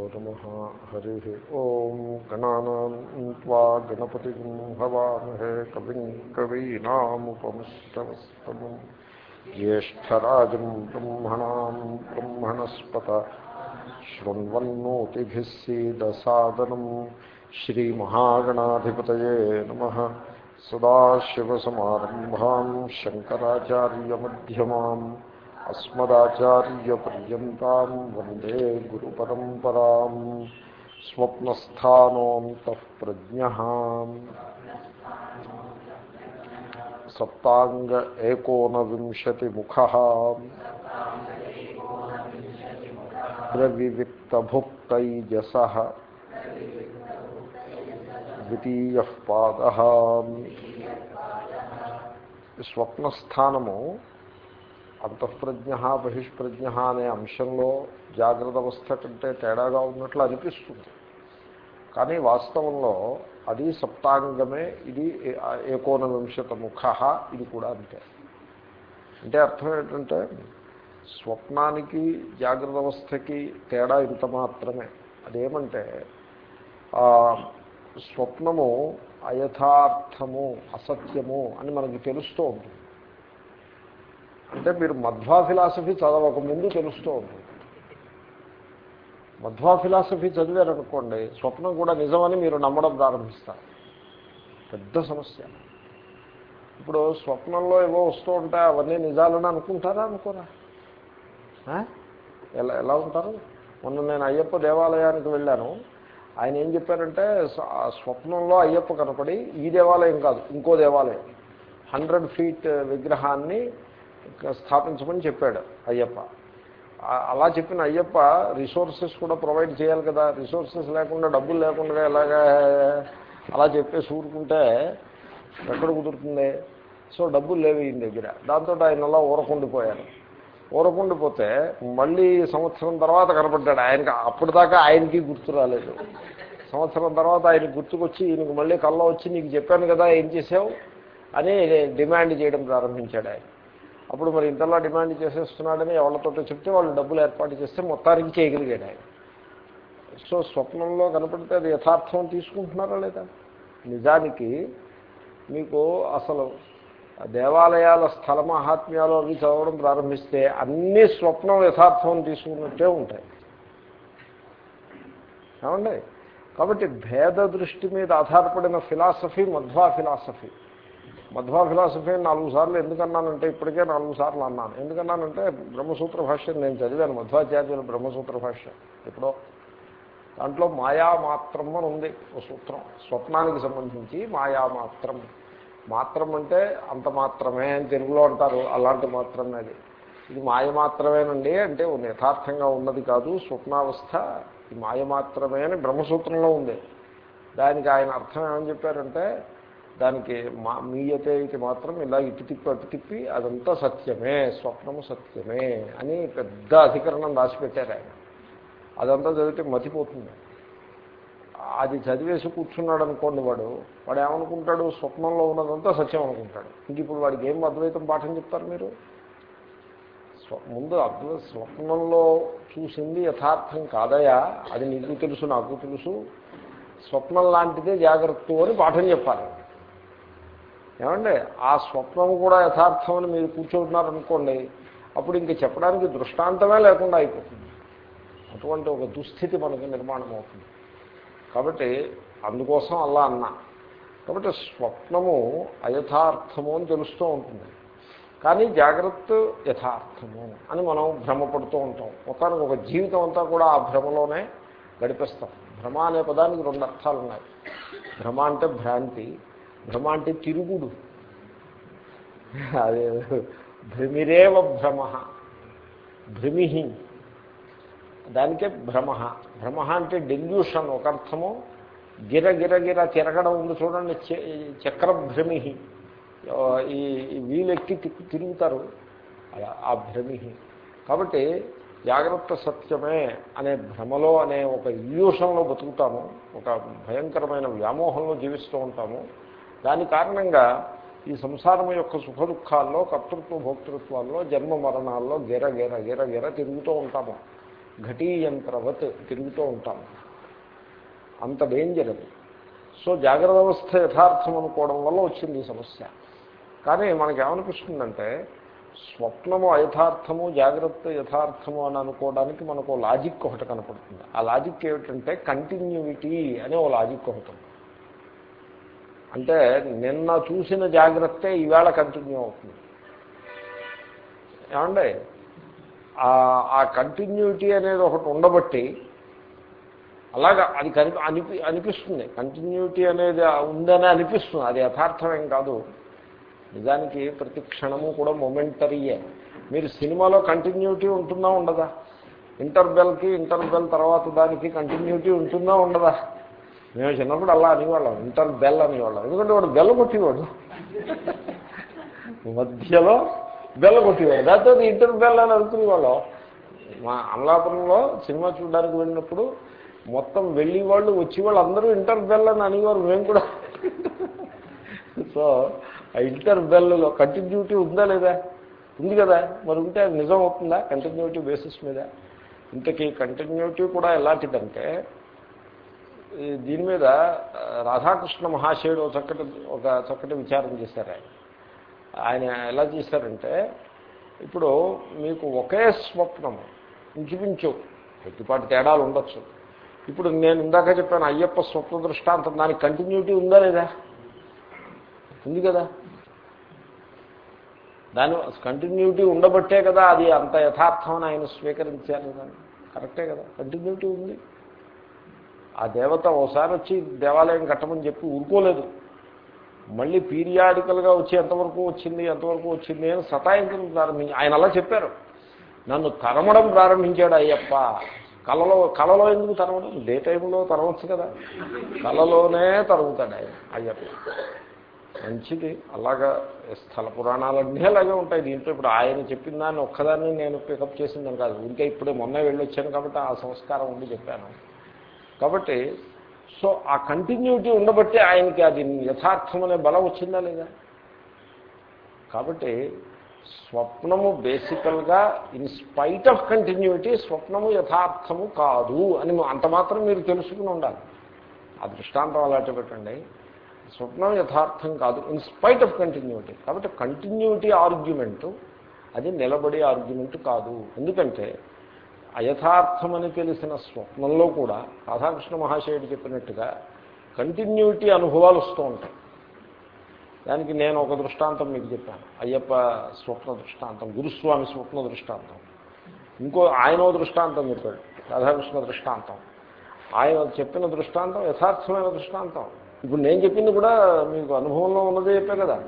नमः हरिः ॐ गणानां त्वा गणपतिं भवामहे कविं कवीनामुपमस्तमस्तमं ज्येष्ठराजं ब्रह्मणां ब्रह्मणस्पत शृण्वन्नोतिभिः सीदसादनं श्रीमहागणाधिपतये नमः सदाशिवसमारम्भां शङ्कराचार्यमध्यमाम् అస్మదాచార్యపర్యంతం వందే గురు పరంపరా స్వప్నస్థానోంతఃప్రజ్ఞ సప్తాంగ ఏకోనవింశతిముఖ ద్రవివిక్తభుక్తైజస ద్వితీయ పాద స్వప్నస్థానము అంతఃప్రజ్ఞ బహిష్ప్రజ్ఞ అనే అంశంలో జాగ్రత్త అవస్థ కంటే తేడాగా ఉన్నట్లు అనిపిస్తుంది. కానీ వాస్తవంలో అది సప్తాంగమే ఇది ఏకోనవింశత ముఖ ఇది కూడా అంతే. అంటే అర్థం ఏంటంటే స్వప్నానికి జాగ్రత్త అవస్థకి తేడా ఇంత మాత్రమే. అదేమంటే స్వప్నము అయథార్థము అసత్యము అని మనకి తెలుస్తూ ఉంటుంది. అంటే మీరు మధ్వా ఫిలాసఫీ చదవక ముందు తెలుస్తూ ఉంటుంది. మధ్వా ఫిలాసఫీ చదివారనుకోండి స్వప్నం కూడా నిజమని మీరు నమ్మడం ప్రారంభిస్తారు. పెద్ద సమస్య. ఇప్పుడు స్వప్నంలో ఏవో వస్తూ ఉంటాయి అవన్నీ నిజాలని అనుకుంటారా అనుకోరా? ఎలా ఎలా ఉంటారు? మొన్న నేను అయ్యప్ప దేవాలయానికి వెళ్ళాను. ఆయన ఏం చెప్పారంటే స్వప్నంలో అయ్యప్ప కనపడి ఈ దేవాలయం కాదు ఇంకో దేవాలయం. హండ్రెడ్ ఫీట్ విగ్రహాన్ని స్థాపించమని చెప్పాడు అయ్యప్ప. అలా చెప్పిన అయ్యప్ప రిసోర్సెస్ కూడా ప్రొవైడ్ చేయాలి కదా. రిసోర్సెస్ లేకుండా డబ్బులు లేకుండా ఎలాగా అలా చెప్పేసి ఊరుకుంటే ఎక్కడ కుదురుతుంది? సో డబ్బులు లేవు ఈయన దగ్గర. దాంతో ఆయన అలా ఊరకుండిపోయారు. ఊరకుండిపోతే మళ్ళీ సంవత్సరం తర్వాత కనపడ్డాడు. ఆయనకి అప్పటిదాకా ఆయనకి గుర్తు రాలేదు. సంవత్సరం తర్వాత ఆయన గుర్తుకొచ్చి ఈయనకు మళ్ళీ కళ్ళ వచ్చి నీకు చెప్పాను కదా ఏం చేసావు? అని డిమాండ్ చేయడం ప్రారంభించాడు ఆయన. అప్పుడు మరి ఇంతలా డిమాండ్ చేసేస్తున్నాడని ఎవరితో చెప్తే వాళ్ళు డబ్బులు ఏర్పాటు చేస్తే మొత్తానికి చేయగలిగాడు ఆయన. సో స్వప్నంలో కనపడితే అది యథార్థం తీసుకుంటున్నారా లేదా? నిజానికి మీకు అసలు దేవాలయాల స్థల మహాత్మ్యాలు అవి చదవడం ప్రారంభిస్తే అన్ని స్వప్నం యథార్థం తీసుకున్నట్టే ఉంటాయి. ఏమండి? కాబట్టి భేద దృష్టి మీద ఆధారపడిన philosophy Madhva philosophy Madhva philosophy నాలుగు సార్లు ఎందుకన్నానంటే ఇప్పటికే నాలుగు సార్లు అన్నాను. ఎందుకన్నానంటే బ్రహ్మసూత్ర భాష్యం నేను చదివాను మధ్వాచార్యుల బ్రహ్మసూత్ర భాష్యం ఎప్పుడో. దాంట్లో మాయామాత్రం అని ఉంది ఒక సూత్రం. స్వప్నానికి సంబంధించి మాయామాత్రం మాత్రం. అంటే అంత మాత్రమే అని తెలుగులో అంటారు అలాంటి మాత్రమే అది. ఇది మాయ మాత్రమేనండి అంటే యథార్థంగా ఉన్నది కాదు స్వప్నావస్థ ఈ మాయ మాత్రమే అని బ్రహ్మసూత్రంలో ఉంది. దానికి ఆయన అర్థం ఏమని చెప్పారంటే దానికి మా మీయతే ఇది మాత్రం ఇలా ఇటు తిప్పి అటు తిప్పి అదంతా సత్యమే స్వప్నము సత్యమే అని పెద్ద అధికరణం రాసిపెట్టారు ఆయన. అదంతా చదివితే మతిపోతుంది. అది చదివేసి కూర్చున్నాడు అనుకోండి వాడు వాడు ఏమనుకుంటాడు? స్వప్నంలో ఉన్నదంతా సత్యం అనుకుంటాడు. ఇంక ఇప్పుడు వాడికి ఏం అద్వైతం పాఠం చెప్తారు మీరు? ముందు అద్వై స్వప్నంలో చూసింది యథార్థం కాదయా? అది నీకు తెలుసు నాకు తెలుసు. స్వప్నం లాంటిదే జాగ్రత్త అని పాఠం చెప్పాలి. ఏమండి ఆ స్వప్నము కూడా యథార్థం అని మీరు కూర్చోంటున్నారనుకోండి అప్పుడు ఇంక చెప్పడానికి దృష్టాంతమే లేకుండా అయిపోతుంది. అటువంటి ఒక దుస్థితి మనకి నిర్మాణం అవుతుంది. కాబట్టి అందుకోసం అలా అన్నా. కాబట్టి స్వప్నము అయథార్థము అని తెలుస్తూ ఉంటుంది. కానీ జాగ్రత్త యథార్థము అని మనం భ్రమపడుతూ ఉంటాం. మొత్తానికి ఒక జీవితం అంతా కూడా ఆ భ్రమలోనే గడిపిస్తాం. భ్రమ అనే పదానికి రెండు అర్థాలు ఉన్నాయి. భ్రమ అంటే భ్రాంతి భ్రమ అంటే తిరుగుడు. అదే భ్రమిరేవ భ్రమ. భ్రమిహి. దానికే భ్రమ. భ్రమ అంటే డెల్యూషన్ ఒక అర్థము. గిర గిర గిర తిరగడం ఉంది చూడండి చక్రభ్రమి ఈ వీలెక్కి తిరుగుతారు. ఆ భ్రమి కాబట్టి జాగ్రత్త సత్యమే అనే భ్రమలో అనే ఒక ఇల్యూషన్లో బతుకుతాము. ఒక భయంకరమైన వ్యామోహంలో జీవిస్తూ ఉంటాము. దాని కారణంగా ఈ సంసారం యొక్క సుఖ దుఃఖాల్లో కర్తృత్వ భోక్తృత్వాల్లో జన్మ మరణాల్లో గిర గిర గిర గిర తిరుగుతూ ఉంటాము. ఘటీయంత్రవత్ తిరుగుతూ ఉంటాము. అంత డేంజర్ అది. సో జాగ్రత్త అవస్థ యథార్థం అనుకోవడం వల్ల వచ్చింది ఈ సమస్య. కానీ మనకేమనిపిస్తుందంటే స్వప్నము అయథార్థము జాగ్రత్త యథార్థము అని అనుకోవడానికి మనకు లాజిక్ ఒకటి కనపడుతుంది. ఆ లాజిక్ ఏమిటంటే కంటిన్యూటీ అనే ఓ లాజిక్ ఒకటి ఉంది. అంటే నిన్న చూసిన జాగ్రత్తే ఈవేళ కంటిన్యూ అవుతుంది. ఏమండి? ఆ కంటిన్యూటీ అనేది ఒకటి ఉండబట్టి అలాగా అది కని అనిపి అనిపిస్తుంది. కంటిన్యూటీ అనేది ఉందని అనిపిస్తుంది. అది యథార్థమేం కాదు. నిజానికి ప్రతి క్షణము కూడా మొమెంటరీయే మీరు సినిమాలో కంటిన్యూటీ ఉంటుందా ఉండదా? ఇంటర్బెల్కి ఇంటర్బెల్ తర్వాత దానికి కంటిన్యూటీ ఉంటుందా ఉండదా? మేము చిన్నప్పుడు అలా అనేవాళ్ళం ఇంటర్ బెల్ అనేవాళ్ళం. ఎందుకంటే వాడు బెల్ల కొట్టేవాడు. మధ్యలో బెల్ల కొట్టేవాడు. దాంతో ఇంటర్ బెల్ అని అనుకునేవాళ్ళం. మా అమలాపురంలో సినిమా చూడడానికి వెళ్ళినప్పుడు మొత్తం వెళ్ళి వాళ్ళు వచ్చేవాళ్ళు అందరూ ఇంటర్ బెల్ అని అనేవారు. మేము కూడా. సో ఆ ఇంటర్ బెల్లో కంటిన్యూటీ ఉందా లేదా? ఉంది కదా. మరి ఉంటే అది నిజం అవుతుందా? కంటిన్యూటీ బేసిస్ మీద. ఇంతకీ కంటిన్యూటీ కూడా ఎలాంటిదంటే దీని మీద రాధాకృష్ణ మహాశయుడు ఒక చక్కటి ఒక చక్కటి విచారం చేశారు ఆయన. ఆయన ఎలా చేశారంటే ఇప్పుడు మీకు ఒకే స్వప్నము ఇంచుమించు ఎట్టిపాటి తేడాలు ఉండొచ్చు. ఇప్పుడు నేను ఇందాక చెప్పాను అయ్యప్ప స్వప్న దృష్టాంతం దానికి కంటిన్యూటీ ఉందా లేదా? ఉంది కదా. దాని కంటిన్యూటీ ఉండబట్టే కదా అది అంత యథార్థమని ఆయన స్వీకరించారు దాన్ని. కరెక్టే కదా. కంటిన్యూటీ ఉంది. ఆ దేవత ఓసారి వచ్చి దేవాలయం కట్టమని చెప్పి ఊరుకోలేదు. మళ్ళీ పీరియాడికల్గా వచ్చి ఎంతవరకు వచ్చింది ఎంతవరకు వచ్చింది అని సతాయించడం ప్రారంభించి ఆయన అలా చెప్పారు. నన్ను తరమడం ప్రారంభించాడు అయ్యప్ప. కళలో కళలో ఎందుకు తరవడం డే టైంలో తరవచ్చు కదా. కళలోనే తరుగుతాడు ఆయన అయ్యప్ప. మంచిది. అలాగా స్థల పురాణాలన్నీ అలాగే ఉంటాయి. దీంట్లో ఇప్పుడు ఆయన చెప్పిన దాన్ని ఒక్కదాన్ని నేను పికప్ చేసిందని కాదు. ఇంకా ఇప్పుడే మొన్న వెళ్ళొచ్చాను కాబట్టి ఆ సంస్కారం ఉండి చెప్పాను. కాబట్టి సో ఆ కంటిన్యూటీ ఉండబట్టే ఆయనకి అది యథార్థమనే బలం వచ్చిందా లేదా? కాబట్టి స్వప్నము బేసికల్గా ఇన్ స్పైట్ ఆఫ్ కంటిన్యూటీ స్వప్నము యథార్థము కాదు అని అంత మాత్రం మీరు తెలుసుకుని ఉండాలి. ఆ దృష్టాంతం అలాంటి పెట్టండి. స్వప్నం యథార్థం కాదు ఇన్ స్పైట్ ఆఫ్ కంటిన్యూటీ కాబట్టి కంటిన్యూటీ ఆర్గ్యుమెంటు అది నిలబడే ఆర్గ్యుమెంట్ కాదు. ఎందుకంటే అయథార్థమని తెలిసిన స్వప్నంలో కూడా రాధాకృష్ణ మహాశయుడు చెప్పినట్టుగా కంటిన్యూటీ అనుభవాలు వస్తూ ఉంటాయి. దానికి నేను ఒక దృష్టాంతం మీకు చెప్పాను. అయ్యప్ప స్వప్న దృష్టాంతం గురుస్వామి స్వప్న దృష్టాంతం. ఇంకో ఆయన దృష్టాంతం చెప్పాడు రాధాకృష్ణ దృష్టాంతం. ఆయన చెప్పిన దృష్టాంతం యథార్థమైన దృష్టాంతం. ఇప్పుడు నేను చెప్పింది కూడా మీకు అనుభవంలో ఉన్నదే చెప్పే కదా.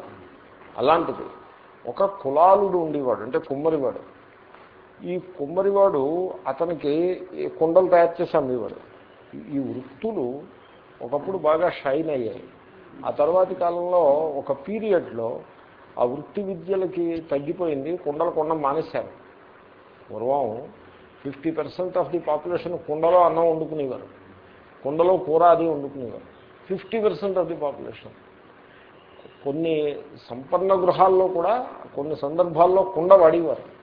అలాంటిది ఒక కులాలుడు ఉండేవాడు అంటే కుమ్మరివాడు. ఈ కుమ్మరివాడు అతనికి కుండలు తయారు చేసి అమ్మేవాడు. ఈ వృత్తులు ఒకప్పుడు బాగా షైన్ అయ్యాయి. ఆ తర్వాతి కాలంలో ఒక పీరియడ్లో ఆ వృత్తి విద్యలకి తగ్గిపోయింది కుండలు కొండ మానేశారు. పూర్వం fifty percent of the population కుండలో అన్నం వండుకునేవారు. కుండలో కూర అది వండుకునేవారు. Fifty percent of the population. కొన్ని సంపన్న గృహాల్లో కూడా కొన్ని సందర్భాల్లో కుండ వాడేవారు.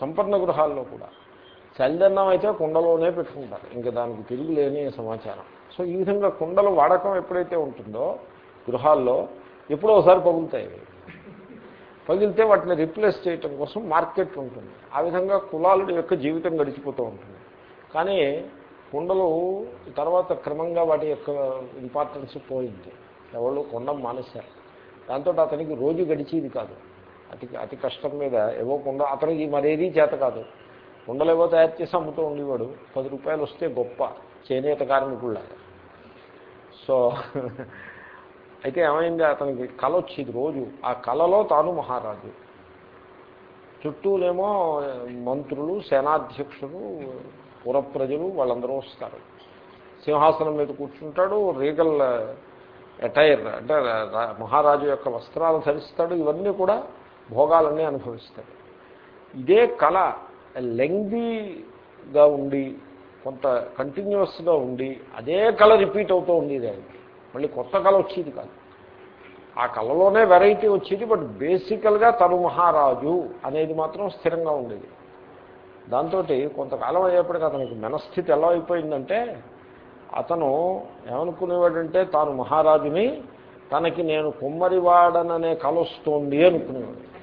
సంపన్న గృహాల్లో కూడా. చలిదన్నం అయితే కుండలోనే పెట్టుకుంటారు. ఇంకా దానికి తిరుగు లేని సమాచారం. సో ఈ విధంగా కుండల వాడకం ఎప్పుడైతే ఉంటుందో గృహాల్లో ఎప్పుడో ఒకసారి పగులుతాయి పగిలితే వాటిని రిప్లేస్ చేయటం కోసం మార్కెట్ ఉంటుంది. ఆ విధంగా కులాల యొక్క జీవితం గడిచిపోతూ ఉంటుంది. కానీ కుండలు తర్వాత క్రమంగా వాటి యొక్క ఇంపార్టెన్స్ పోయింది. ఎవరు కొండ మానేశారు. దాంతో అతనికి రోజు గడిచేది కాదు. అతి అతి కష్టం మీద ఏవో కుండ అతనికి మరేదీ చేత కాదు. కుండలేవో తయారు చేసి అమ్ముతూ ఉండేవాడు. పది రూపాయలు వస్తే గొప్ప చేనేత కార్మికుల్లాగా సో అయితే ఏమైంది? అతనికి కళ వచ్చేది రోజు. ఆ కళలో తాను మహారాజు. చుట్టూనేమో మంత్రులు సేనాధ్యక్షులు పురప్రజలు వాళ్ళందరూ వస్తారు. సింహాసనం మీద కూర్చుంటాడు. రీగల్ అటైర్ అంటే మహారాజు యొక్క వస్త్రాలు ధరిస్తాడు. ఇవన్నీ కూడా భోగాలన్నీ అనుభవిస్తాడు ఇదే కళ లెంగ్దీగా ఉండి కొంత కంటిన్యూస్గా ఉండి అదే కళ రిపీట్ అవుతూ ఉండేది ఆయనకి. మళ్ళీ కొత్త కళ వచ్చేది కాదు. ఆ కళలోనే వెరైటీ వచ్చేది బట్ బేసికల్గా తను మహారాజు అనేది మాత్రం స్థిరంగా ఉండేది. దాంతో కొంతకాలం అయ్యేప్పటికీ అతనికి మనస్థితి ఎలా అయిపోయిందంటే అతను ఏమనుకునేవాడంటే తాను మహారాజుని తనకి నేను కుమ్మరివాడననే కలొస్తోంది అనుకునేవాడు.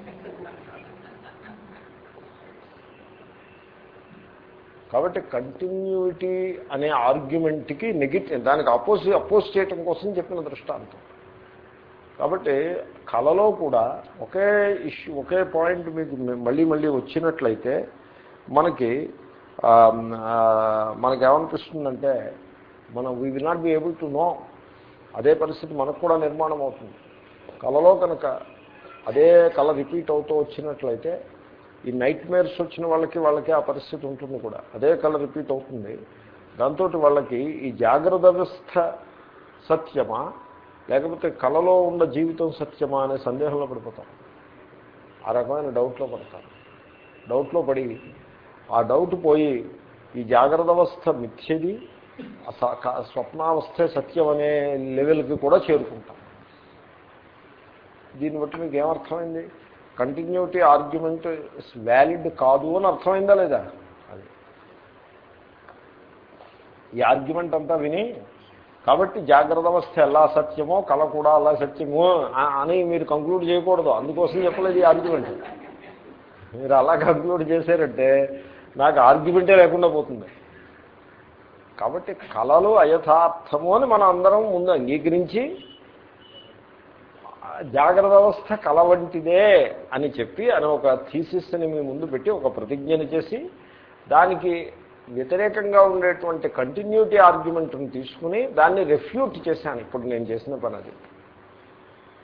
కాబట్టి కంటిన్యూటీ అనే ఆర్గ్యుమెంట్కి నెగిటివ్ దానికి అపోజ్ అపోజ్ చేయటం కోసం చెప్పిన దృష్టాంతం. కాబట్టి కళలో కూడా ఒకే ఇష్యూ ఒకే పాయింట్ మీకు మళ్ళీ మళ్ళీ వచ్చినట్లయితే మనకి మనకేమనిపిస్తుందంటే మనం we will not be able to know అదే పరిస్థితి మనకు కూడా నిర్మాణం అవుతుంది కళలో కనుక అదే కళ రిపీట్ అవుతూ వచ్చినట్లయితే ఈ నైట్ మేర్స్ వచ్చిన వాళ్ళకి వాళ్ళకి ఆ పరిస్థితి ఉంటుంది కూడా. అదే కళ రిపీట్ అవుతుంది. దాంతో వాళ్ళకి ఈ జాగ్రత్త వ్యవస్థ సత్యమా లేకపోతే కళలో ఉన్న జీవితం సత్యమా అనే సందేహంలో పడిపోతాం. ఆ రకమైన డౌట్లో పడతారు. డౌట్లో పడి ఆ డౌట్ పోయి ఈ జాగ్రత్త అవస్థ మిథ్యది స్వప్నావస్థే సత్యం అనే లెవెల్కి కూడా చేరుకుంటాం. దీన్ని బట్టి మీకు ఏమర్థమైంది? కంటిన్యూటీ ఆర్గ్యుమెంట్ వ్యాలిడ్ కాదు అని అర్థమైందా లేదా? అది. ఈ ఆర్గ్యుమెంట్ అంతా విని కాబట్టి జాగ్రత్త అవస్థ ఎలా సత్యమో కళ కూడా అలా సత్యమో అని మీరు కంక్లూడ్ చేయకూడదు. అందుకోసం చెప్పలేదు ఈ ఆర్గ్యుమెంట్ మీరు అలా కంక్లూడ్ చేశారంటే నాకు ఆర్గ్యుమెంటే లేకుండా పోతుంది. కాబట్టి కళలు అయథార్థము అని మనం అందరం ముందు అంగీకరించి జాగ్రత్త అవస్థ కళ వంటిదే అని చెప్పి అని ఒక థీసిస్ని మీ ముందు పెట్టి ఒక ప్రతిజ్ఞని చేసి దానికి వ్యతిరేకంగా ఉండేటువంటి కంటిన్యూటీ ఆర్గ్యుమెంట్ని తీసుకుని దాన్ని రెఫ్యూట్ చేశాను. ఇప్పుడు నేను చేసిన పని అది.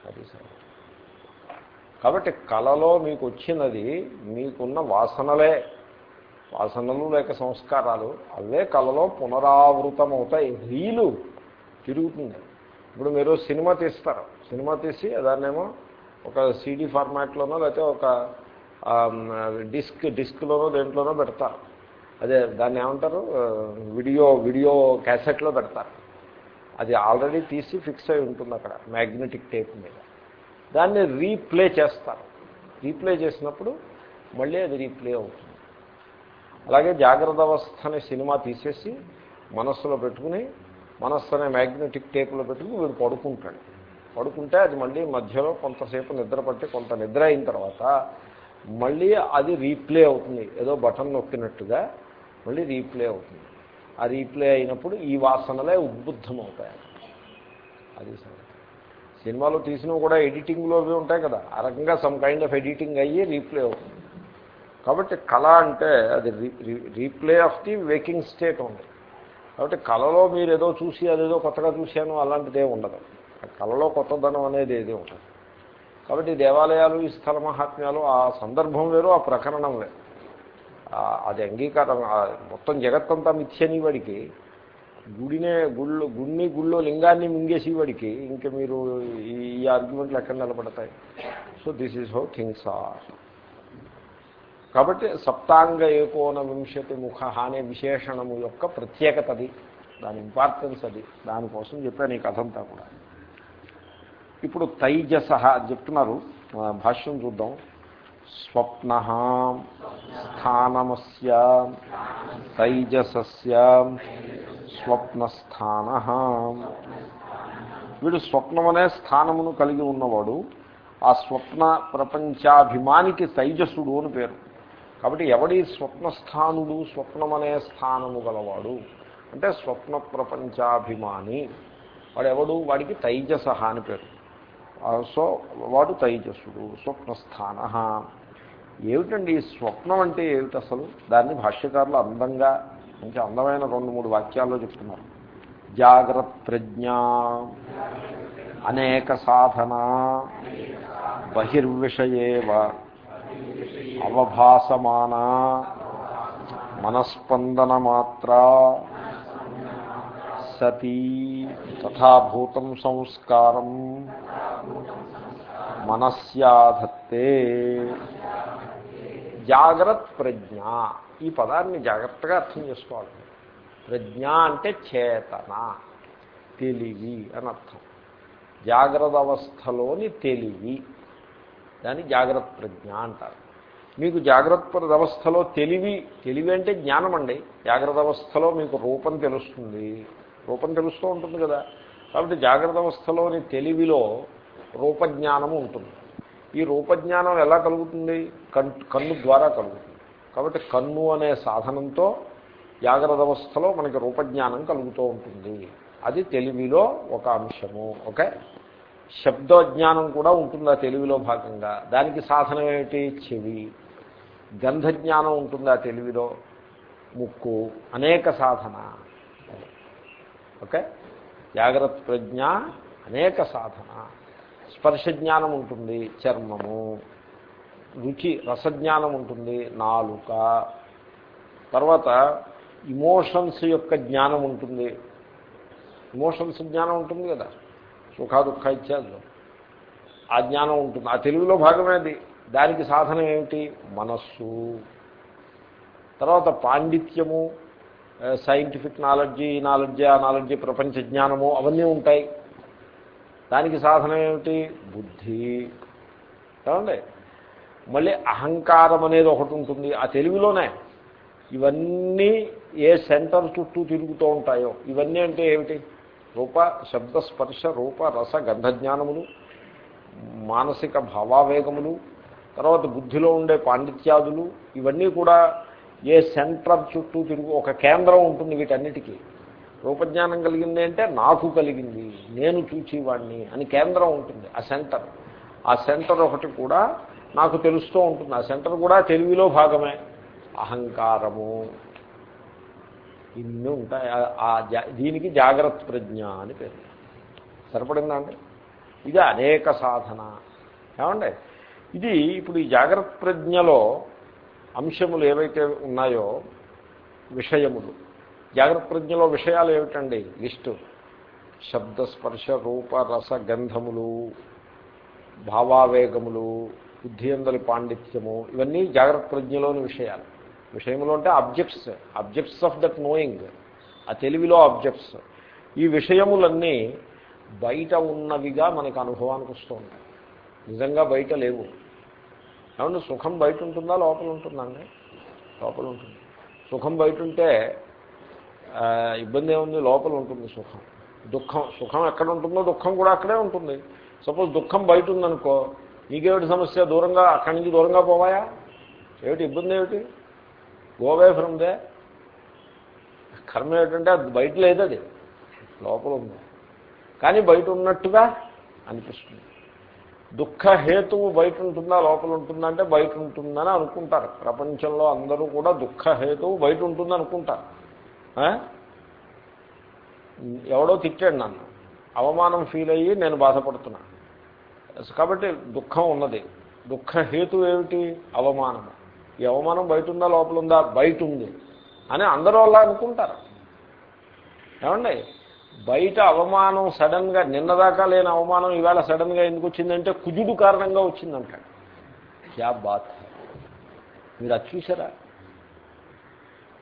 అది కాబట్టి కళలో మీకు వచ్చినది మీకున్న వాసనలే. వాసనలు లేక సంస్కారాలు అవే కళలో పునరావృతమవుతాయి. రీలు తిరుగుతుంది. ఇప్పుడు మీరు సినిమా తీస్తారు. సినిమా తీసి దాన్నేమో ఒక సీడీ ఫార్మాట్లోనో లేకపోతే ఒక డిస్క్ డిస్క్లోనో దేంట్లోనో పెడతారు అదే దాన్ని ఏమంటారు? వీడియో వీడియో క్యాసెట్లో పెడతారు అది ఆల్రెడీ తీసి ఫిక్స్ అయి ఉంటుంది అక్కడ మ్యాగ్నెటిక్ టేప్ మీద. దాన్ని రీప్లే చేస్తారు. రీప్లే చేసినప్పుడు మళ్ళీ అది రీప్లే అవుతుంది. అలాగే జాగ్రత్త అవస్థ అనే సినిమా తీసేసి మనస్సులో పెట్టుకుని మనస్సు అనే మ్యాగ్నెటిక్ టేపులో పెట్టుకుని వీడు పడుకుంటాడు. పడుకుంటే అది మళ్ళీ మధ్యలో కొంతసేపు నిద్ర పట్టి కొంత నిద్ర అయిన తర్వాత మళ్ళీ అది రీప్లే అవుతుంది. ఏదో బటన్ నొక్కినట్టుగా మళ్ళీ రీప్లే అవుతుంది. ఆ రీప్లే అయినప్పుడు ఈ వాసనలే ఉద్బుద్ధం అవుతాయి అది సంగతి. సినిమాలో తీసినవి కూడా ఎడిటింగ్లో ఉంటాయి కదా. ఆ రకంగా సమ్ కైండ్ ఆఫ్ ఎడిటింగ్ అయ్యి రీప్లే అవుతుంది. కాబట్టి కళ అంటే అది replay of the waking state ఉంది. కాబట్టి కళలో మీరు ఏదో చూసి అదేదో కొత్తగా చూశాను అలాంటిదే ఉండదు. కళలో కొత్తదనం అనేది ఏది ఉంటుంది కాబట్టి దేవాలయాలు ఈ స్థల మహాత్మ్యాలు ఆ సందర్భం వేరు ఆ ప్రకరణం వేరు. అది అంగీకారం మొత్తం జగత్తంతా మిథ్యని వాడికి గుడినే గుళ్ళు గుడిని గుళ్ళో లింగాన్ని మింగేసి వాడికి ఇంకా మీరు ఈ ఆర్గ్యుమెంట్లు ఎక్కడ నిలబడతాయి. So this is how things are కాబట్టి సప్తాంగ ఏకోన వింశతి ముఖ అనే విశేషణము యొక్క ప్రత్యేకత అది దాని ఇంపార్టెన్స్ అది. దానికోసం చెప్పాను ఈ కథంతా కూడా. ఇప్పుడు తైజస చెప్తున్నారు. భాష్యం చూద్దాం. స్వప్న స్థానమస్య తైజసస్య స్వప్నస్థాన వీడు స్వప్నమనే స్థానమును కలిగి ఉన్నవాడు. ఆ స్వప్న ప్రపంచాభిమానికి తైజసుడు అని పేరు. కాబట్టి ఎవడి స్వప్నస్థానుడు స్వప్నమనే స్థానము గలవాడు? అంటే స్వప్న ప్రపంచాభిమాని. వాడెవడు? వాడికి తైజస అని పేరు. సో వాడు తైజస్సుడు స్వప్నస్థాన. ఏమిటండి స్వప్నం అంటే ఏమిటి అసలు? దాన్ని భాష్యకారులు అందంగా మంచి అందమైన రెండు మూడు వాక్యాల్లో చెప్తున్నారు. జాగ్రత్త ప్రజ్ఞ అనేక సాధన బహిర్విషయేవ అవభాసమాన మనస్పందన మాత్ర సతీ తథాభూతం సంస్కారం మనస్యాధత్తే. జాగ్రత్త ప్రజ్ఞ. ఈ పదాన్ని జాగ్రత్తగా అర్థం చేసుకోవాలి. ప్రజ్ఞ అంటే చేతన తెలివి అని అర్థం. జాగ్రత్త అవస్థలోని తెలివి. దాన్ని జాగ్రత్త ప్రజ్ఞ అంటారు. మీకు జాగ్రత్త అవస్థలో తెలివి తెలివి అంటే జ్ఞానం అండి జాగ్రత్త అవస్థలో మీకు రూపం తెలుస్తుంది. రూపం తెలుస్తూ ఉంటుంది కదా. కాబట్టి జాగ్రత్త అవస్థలోని తెలివిలో రూపజ్ఞానము ఉంటుంది. ఈ రూపజ్ఞానం ఎలా కలుగుతుంది? కన్ను ద్వారా కలుగుతుంది. కాబట్టి కన్ను అనే సాధనంతో జాగ్రత్త అవస్థలో మనకి రూపజ్ఞానం కలుగుతూ ఉంటుంది. అది తెలివిలో ఒక అంశము. ఓకే? శబ్దజ్ఞానం కూడా ఉంటుంది ఆ తెలివిలో భాగంగా? దానికి సాధనం ఏమిటి? చెవి. గంధజ్ఞానం ఉంటుంది ఆ తెలివిలో? ముక్కు. అనేక సాధన. ఓకే? జాగ్రత్త ప్రజ్ఞ అనేక సాధన. స్పర్శ జ్ఞానం ఉంటుంది చర్మము. రుచి రసజ్ఞానం ఉంటుంది నాలుక. తర్వాత ఇమోషన్స్ యొక్క జ్ఞానం ఉంటుంది. ఇమోషన్స్ జ్ఞానం ఉంటుంది కదా? సుఖ దుఃఖ ఇత్యాదులు. ఆ జ్ఞానం ఉంటుంది. ఆ తెలుగులో భాగమేది దానికి సాధనం ఏమిటి? మనస్సు. తర్వాత పాండిత్యము. సైంటిఫిక్ నాలెడ్జి నాలెడ్జి ఆ నాలెడ్జి ప్రపంచ జ్ఞానము అవన్నీ ఉంటాయి. దానికి సాధనం ఏమిటి? బుద్ధి. ఏమండి? మళ్ళీ అహంకారం అనేది ఒకటి ఉంటుంది. ఆ తెలుగులోనే ఇవన్నీ ఏ సెంటర్ చుట్టూ తిరుగుతూ ఉంటాయో ఇవన్నీ అంటే ఏమిటి? రూప శబ్ద స్పర్శ రూప రస గంధజ్ఞానములు మానసిక భావావేగములు తర్వాత బుద్ధిలో ఉండే పాండిత్యాదులు ఇవన్నీ కూడా ఏ సెంటర్ చుట్టూ తిరుగు ఒక కేంద్రం ఉంటుంది వీటన్నిటికీ. రూపజ్ఞానం కలిగింది అంటే నాకు కలిగింది నేను చూచేవాడిని అని కేంద్రం ఉంటుంది ఆ సెంటర్. ఆ సెంటర్ ఒకటి కూడా నాకు తెలుస్తూ ఉంటుంది ఆ సెంటర్ కూడా తెలివిలో భాగమే. అహంకారము. ఇన్ని ఉంటాయి ఆ దీనికి జాగ్రత్త ప్రజ్ఞ అని పేరు. సరిపడిందండి ఇది అనేక సాధన. ఏమండి? ఇది ఇప్పుడు ఈ జాగ్రత్త ప్రజ్ఞలో అంశములు ఏవైతే ఉన్నాయో విషయములు. జాగ్రత్త ప్రజ్ఞలో విషయాలు ఏమిటండి? లిస్టు. శబ్దస్పర్శ రూప రస గంధములు భావావేగములు బుద్ధియందలి పాండిత్యము ఇవన్నీ జాగ్రత్త ప్రజ్ఞలోని విషయాలు. విషయములు అంటే objects objects of that knowing ఆ తెలివిలో ఆబ్జెక్ట్స్. ఈ విషయములన్నీ బయట ఉన్నవిగా మనకు అనుభవానికి వస్తూ ఉంటాయి. నిజంగా బయట లేవు. ఏమన్నా సుఖం బయట ఉంటుందా లోపల ఉంటుందండి లోపల ఉంటుంది సుఖం బయట ఉంటే ఇబ్బంది ఏముంది లోపల ఉంటుంది సుఖం. దుఃఖం సుఖం ఎక్కడ ఉంటుందో దుఃఖం కూడా అక్కడే ఉంటుంది. సపోజ్ దుఃఖం బయట ఉందనుకో నీకేమిటి సమస్య? దూరంగా అక్కడి నుంచి దూరంగా పోవాయా? ఏమిటి ఇబ్బంది ఏమిటి? గోవే ఫ్రమ్ దే కర్మ ఏమిటంటే అది బయట లేదు అది లోపల ఉంది కానీ బయట ఉన్నట్టుగా అనిపిస్తుంది. దుఃఖ హేతువు బయట ఉంటుందా లోపల ఉంటుందా అంటే బయట ఉంటుందని అనుకుంటారు. ప్రపంచంలో అందరూ కూడా దుఃఖ హేతువు బయట ఉంటుంది అనుకుంటారు ఎవడో తిట్టాడు నన్ను. అవమానం ఫీల్ అయ్యి నేను బాధపడుతున్నా. కాబట్టి దుఃఖం ఉన్నది. దుఃఖ హేతు ఏమిటి? అవమానం ఈ అవమానం బయట ఉందా లోపల ఉందా బయట ఉంది అని అందరూ అలా అనుకుంటారు. ఏమండి? బయట అవమానం సడన్గా నిన్నదాకా లేని అవమానం ఇవాళ సడన్గా ఎందుకు వచ్చిందంటే కుజుడు కారణంగా వచ్చిందంటాడు. క్యా బాత్ మీరు అది చూసారా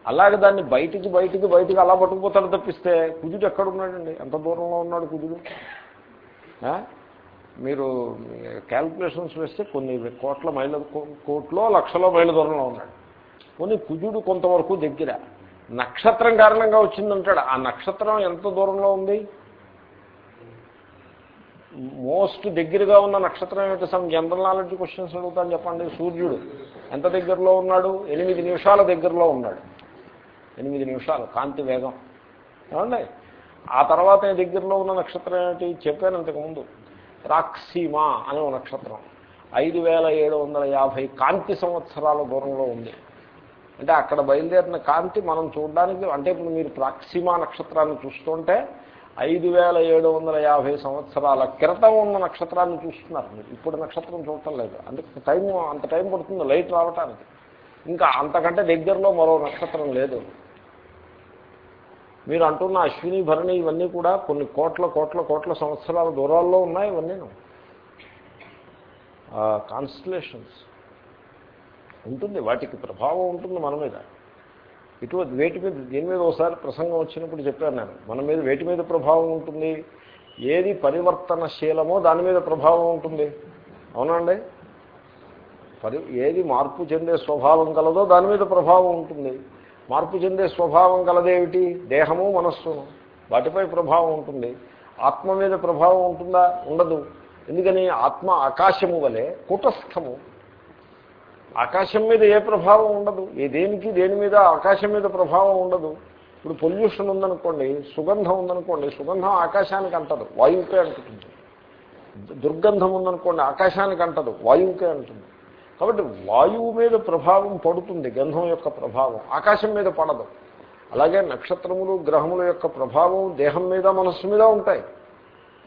అలాగే దాన్ని బయటికి బయటికి బయటికి అలా పట్టుకుపోతాడు తప్పిస్తే కుజుడు ఎక్కడున్నాడండి? ఎంత దూరంలో ఉన్నాడు కుజుడు. మీరు క్యాల్కులేషన్స్ వేస్తే కొన్ని కోట్ల మైళ్ళ కోట్లో లక్షలో మైళ్ళ దూరంలో ఉన్నాడు. కొన్ని కుజుడు కొంతవరకు దగ్గర. నక్షత్రం కారణంగా వచ్చిందంటాడు. ఆ నక్షత్రం ఎంత దూరంలో ఉంది? మోస్ట్ దగ్గరగా ఉన్న నక్షత్రం ఏమిటి? సమ్ జనరల్ నాలెడ్జ్ క్వశ్చన్స్ అడుగుతాను చెప్పండి. సూర్యుడు ఎంత దగ్గరలో ఉన్నాడు? ఎనిమిది నిమిషాల దగ్గరలో ఉన్నాడు. ఎనిమిది నిమిషాలు. కాంతి వేగం. ఏమండి? ఆ తర్వాత దగ్గరలో ఉన్న నక్షత్రం ఏమిటి? చెప్పాను ఇంతకుముందు రాక్సీమా అనే ఒక నక్షత్రం. ఐదు వేల ఏడు వందల యాభై కాంతి సంవత్సరాల దూరంలో ఉంది. అంటే అక్కడ బయలుదేరిన కాంతి మనం చూడడానికి అంటే ఇప్పుడు మీరు ప్రాక్సిమా నక్షత్రాన్ని చూస్తుంటే ఐదు వేల ఏడు వందల యాభై సంవత్సరాల క్రితం ఉన్న నక్షత్రాన్ని చూస్తున్నారు మీరు. ఇప్పుడు నక్షత్రం చూడటం లేదు. అందుకే టైం అంత టైం పడుతుంది లైట్ రావటానికి. ఇంకా అంతకంటే దగ్గరలో మరో నక్షత్రం లేదు. మీరు అంటున్న అశ్విని భరణి ఇవన్నీ కూడా కొన్ని కోట్ల కోట్ల కోట్ల సంవత్సరాల దూరాల్లో ఉన్నాయి ఇవన్నీ కాన్స్టలేషన్స్ ఉంటుంది వాటికి ప్రభావం ఉంటుంది మన మీద. ఇటు వేటి మీద దీని మీద ఒకసారి ప్రసంగం వచ్చినప్పుడు చెప్పాను నేను. మన మీద వేటి మీద ప్రభావం ఉంటుంది ఏది పరివర్తనశీలమో దాని మీద ప్రభావం ఉంటుంది. అవునండి పరి ఏది మార్పు చెందే స్వభావం కలదో దాని మీద ప్రభావం ఉంటుంది. మార్పు చెందే స్వభావం కలదేమిటి? దేహము మనస్సును వాటిపై ప్రభావం ఉంటుంది. ఆత్మ మీద ప్రభావం ఉంటుందా? ఉండదు. ఎందుకని? ఆత్మ ఆకాశము వలె కూటస్థము. ఆకాశం మీద ఏ ప్రభావం ఉండదు. ఏ దేనికి దేని మీద ఆకాశం మీద ప్రభావం ఉండదు. ఇప్పుడు పొల్యూషన్ ఉందనుకోండి సుగంధం ఉందనుకోండి సుగంధం ఆకాశానికి అంటదు వాయువుకే అంటుంది దుర్గంధం ఉందనుకోండి ఆకాశానికి అంటదు వాయువుకే అంటుంది. కాబట్టి వాయువు మీద ప్రభావం పడుతుంది గంధం యొక్క ప్రభావం. ఆకాశం మీద పడదు. అలాగే నక్షత్రములు గ్రహముల యొక్క ప్రభావం దేహం మీద మనస్సు మీద ఉంటాయి.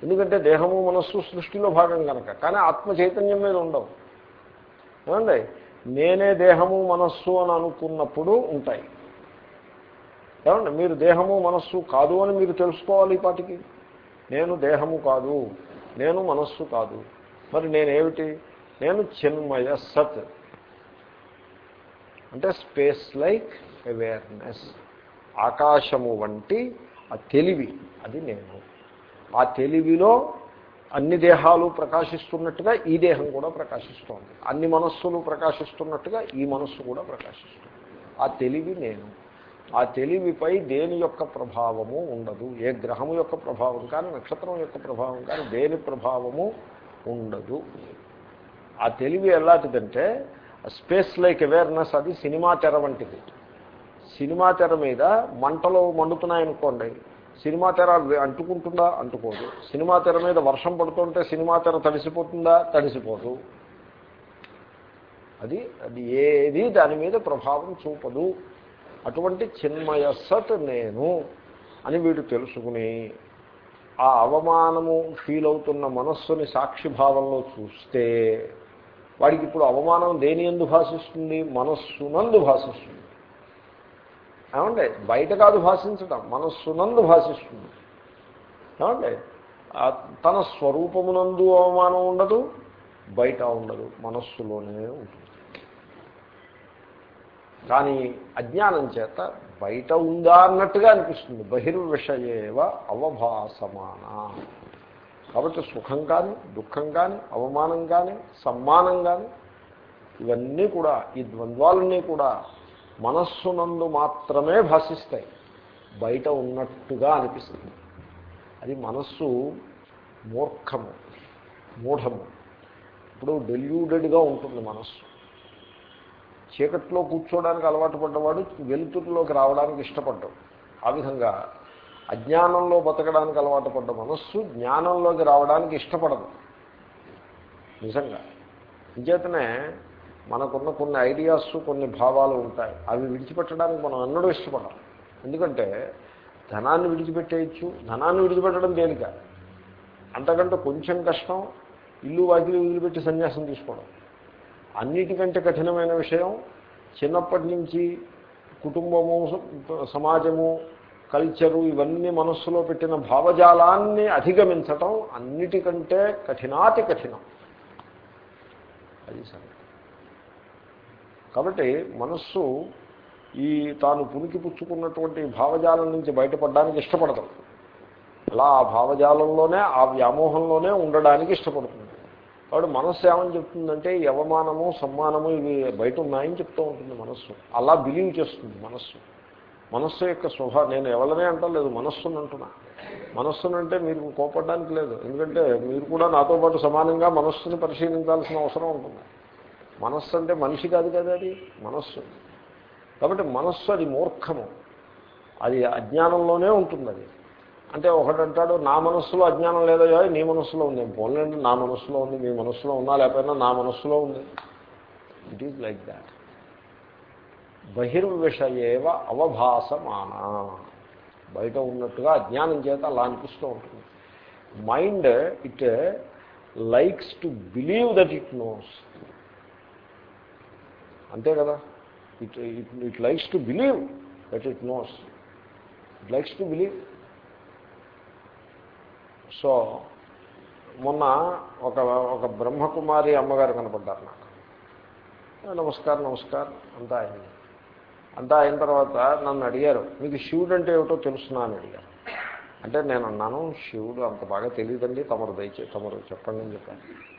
ఎందుకంటే దేహము మనస్సు సృష్టిలో భాగం కనుక. కానీ ఆత్మ చైతన్యం మీద ఉండవు. ఏమండి? నేనే దేహము మనస్సు అని అనుకున్నప్పుడు ఉంటాయి. ఏమండి? మీరు దేహము మనస్సు కాదు అని మీరు తెలుసుకోవాలి ఈ పాటికి. నేను దేహము కాదు నేను మనస్సు కాదు. మరి నేనేమిటి? నేను చిన్మయ సత్. అంటే స్పేస్ లైక్ అవేర్నెస్. ఆకాశము వంటి ఆ తెలివి అది నేను. ఆ తెలివిలో అన్ని దేహాలు ప్రకాశిస్తున్నట్టుగా ఈ దేహం కూడా ప్రకాశిస్తోంది. అన్ని మనస్సులు ప్రకాశిస్తున్నట్టుగా ఈ మనస్సు కూడా ప్రకాశిస్తుంది. ఆ తెలివి నేను. ఆ తెలివిపై దేని యొక్క ప్రభావము ఉండదు. ఏ గ్రహము యొక్క ప్రభావం కానీ నక్షత్రం యొక్క ప్రభావం కానీ దేని ప్రభావము ఉండదు. ఆ తెలివి ఎలాంటిదంటే స్పేస్ లైక్ అవేర్నెస్ అది సినిమా తెర వంటిది. సినిమా తెర మీద మంటలు మండుతున్నాయనుకోండి సినిమా తెర అంటుకుంటుందా? అంటుకోదు. సినిమా తెర మీద వర్షం పడుతుంటే సినిమా తెర తడిసిపోతుందా? తడిసిపోదు. అది అది ఏది దాని మీద ప్రభావం చూపదు. అటువంటి చిన్మయ సత్ నేను అని వీడు తెలుసుకుని ఆ అవమానము ఫీల్ అవుతున్న మనస్సుని సాక్షిభావంలో చూస్తే వాడికి ఇప్పుడు అవమానం దేని ఎందు భాషిస్తుంది? మనస్సునందు భాషిస్తుంది. ఏమండి? బయట కాదు భాషించటం మనస్సునందు భాషిస్తుంది. ఏమండి? తన స్వరూపమునందు అవమానం ఉండదు బయట ఉండదు మనస్సులోనే ఉంటుంది. కానీ అజ్ఞానం చేత బయట ఉందా అన్నట్టుగా అనిపిస్తుంది. బహిర్విషయేవ అవభాసమాన. కాబట్టి సుఖం కానీ దుఃఖం కానీ అవమానం కానీ సమ్మానం కానీ ఇవన్నీ కూడా ఈ ద్వంద్వాలన్నీ కూడా మనస్సునందు మాత్రమే భాషిస్తాయి. బయట ఉన్నట్టుగా అనిపిస్తుంది. అది మనస్సు మూర్ఖము మూఢము. ఇప్పుడు డెల్యూడెడ్గా ఉంటుంది మనస్సు. చీకట్లో కూర్చోవడానికి అలవాటు పడ్డవాడు వెలుతురులోకి రావడానికి ఇష్టపడ్డాడు. ఆ విధంగా అజ్ఞానంలో బతకడానికి అలవాటు పడ్డ మనస్సు జ్ఞానంలోకి రావడానికి ఇష్టపడదు. నిజంగా. ఇంచేతనే మనకున్న కొన్ని ఐడియాస్ కొన్ని భావాలు ఉంటాయి. అవి విడిచిపెట్టడానికి మనం అన్నడూ ఇష్టపడం ఎందుకంటే ధనాన్ని విడిచిపెట్టేయచ్చు. ధనాన్ని విడిచిపెట్టడం దేనిక? అంతకంటే కొంచెం కష్టం ఇల్లు వాకిలు వదిలిపెట్టి సన్యాసం తీసుకోవడం. అన్నిటికంటే కఠినమైన విషయం చిన్నప్పటి నుంచి కుటుంబము సమాజము కల్చరు ఇవన్నీ మనస్సులో పెట్టిన భావజాలాన్ని అధిగమించటం అన్నిటికంటే కఠినాతి కఠినం. అది సరే కాబట్టి మనస్సు ఈ తాను పునికి పుచ్చుకున్నటువంటి భావజాలం నుంచి బయటపడడానికి ఇష్టపడతాడు అలా ఆ భావజాలంలోనే ఆ వ్యామోహంలోనే ఉండడానికి ఇష్టపడుతుంది. కాబట్టి మనస్సు ఏమని చెప్తుందంటే ఈ అవమానము సమ్మానము ఇవి బయట ఉన్నాయని చెప్తూ ఉంటుంది మనస్సు. అలా బిలీవ్ చేస్తుంది మనస్సు. మనస్సు యొక్క స్వభా నేను ఎవరినే అంటలేదు మనస్సుని అంటున్నా. మనస్సునంటే మీరు కోపడడానికి లేదు. ఎందుకంటే మీరు కూడా నాతో పాటు సమానంగా మనస్సుని పరిశీలించాల్సిన అవసరం ఉంటుంది. మనస్సు అంటే మనిషి కాదు కదా అది? మనస్సు. కాబట్టి మనస్సు అది మూర్ఖము. అది అజ్ఞానంలోనే ఉంటుంది అది అంటే ఒకటంటాడు నా మనస్సులో అజ్ఞానం లేదో? నీ మనస్సులో ఉంది. పోన్లేండి నా మనస్సులో ఉంది మీ మనస్సులో ఉన్నా లేకపోయినా నా మనస్సులో ఉంది. ఇట్ ఈజ్ లైక్ దాట్ బహిర్విషయేవ అవభాసమాన. బయట ఉన్నట్టుగా అజ్ఞానం చేత అలా అనిపిస్తూ ఉంటుంది. Mind it likes to believe that it knows అంతే కదా? It it it likes to believe that it knows it likes to believe so మొన్న ఒక ఒక బ్రహ్మకుమారి అమ్మగారు కనపడ్డారు నాకు. నమస్కారం నమస్కారం. అంతా అయింది అంతా అయిన తర్వాత నన్ను అడిగారు మీకు శివుడు అంటే ఏమిటో తెలుసునా? అని అడిగారు. అంటే నేను అన్నాను శివుడు అంత బాగా తెలియదండి. తమరు దయచే తమరు చెప్పండి అని చెప్పాను.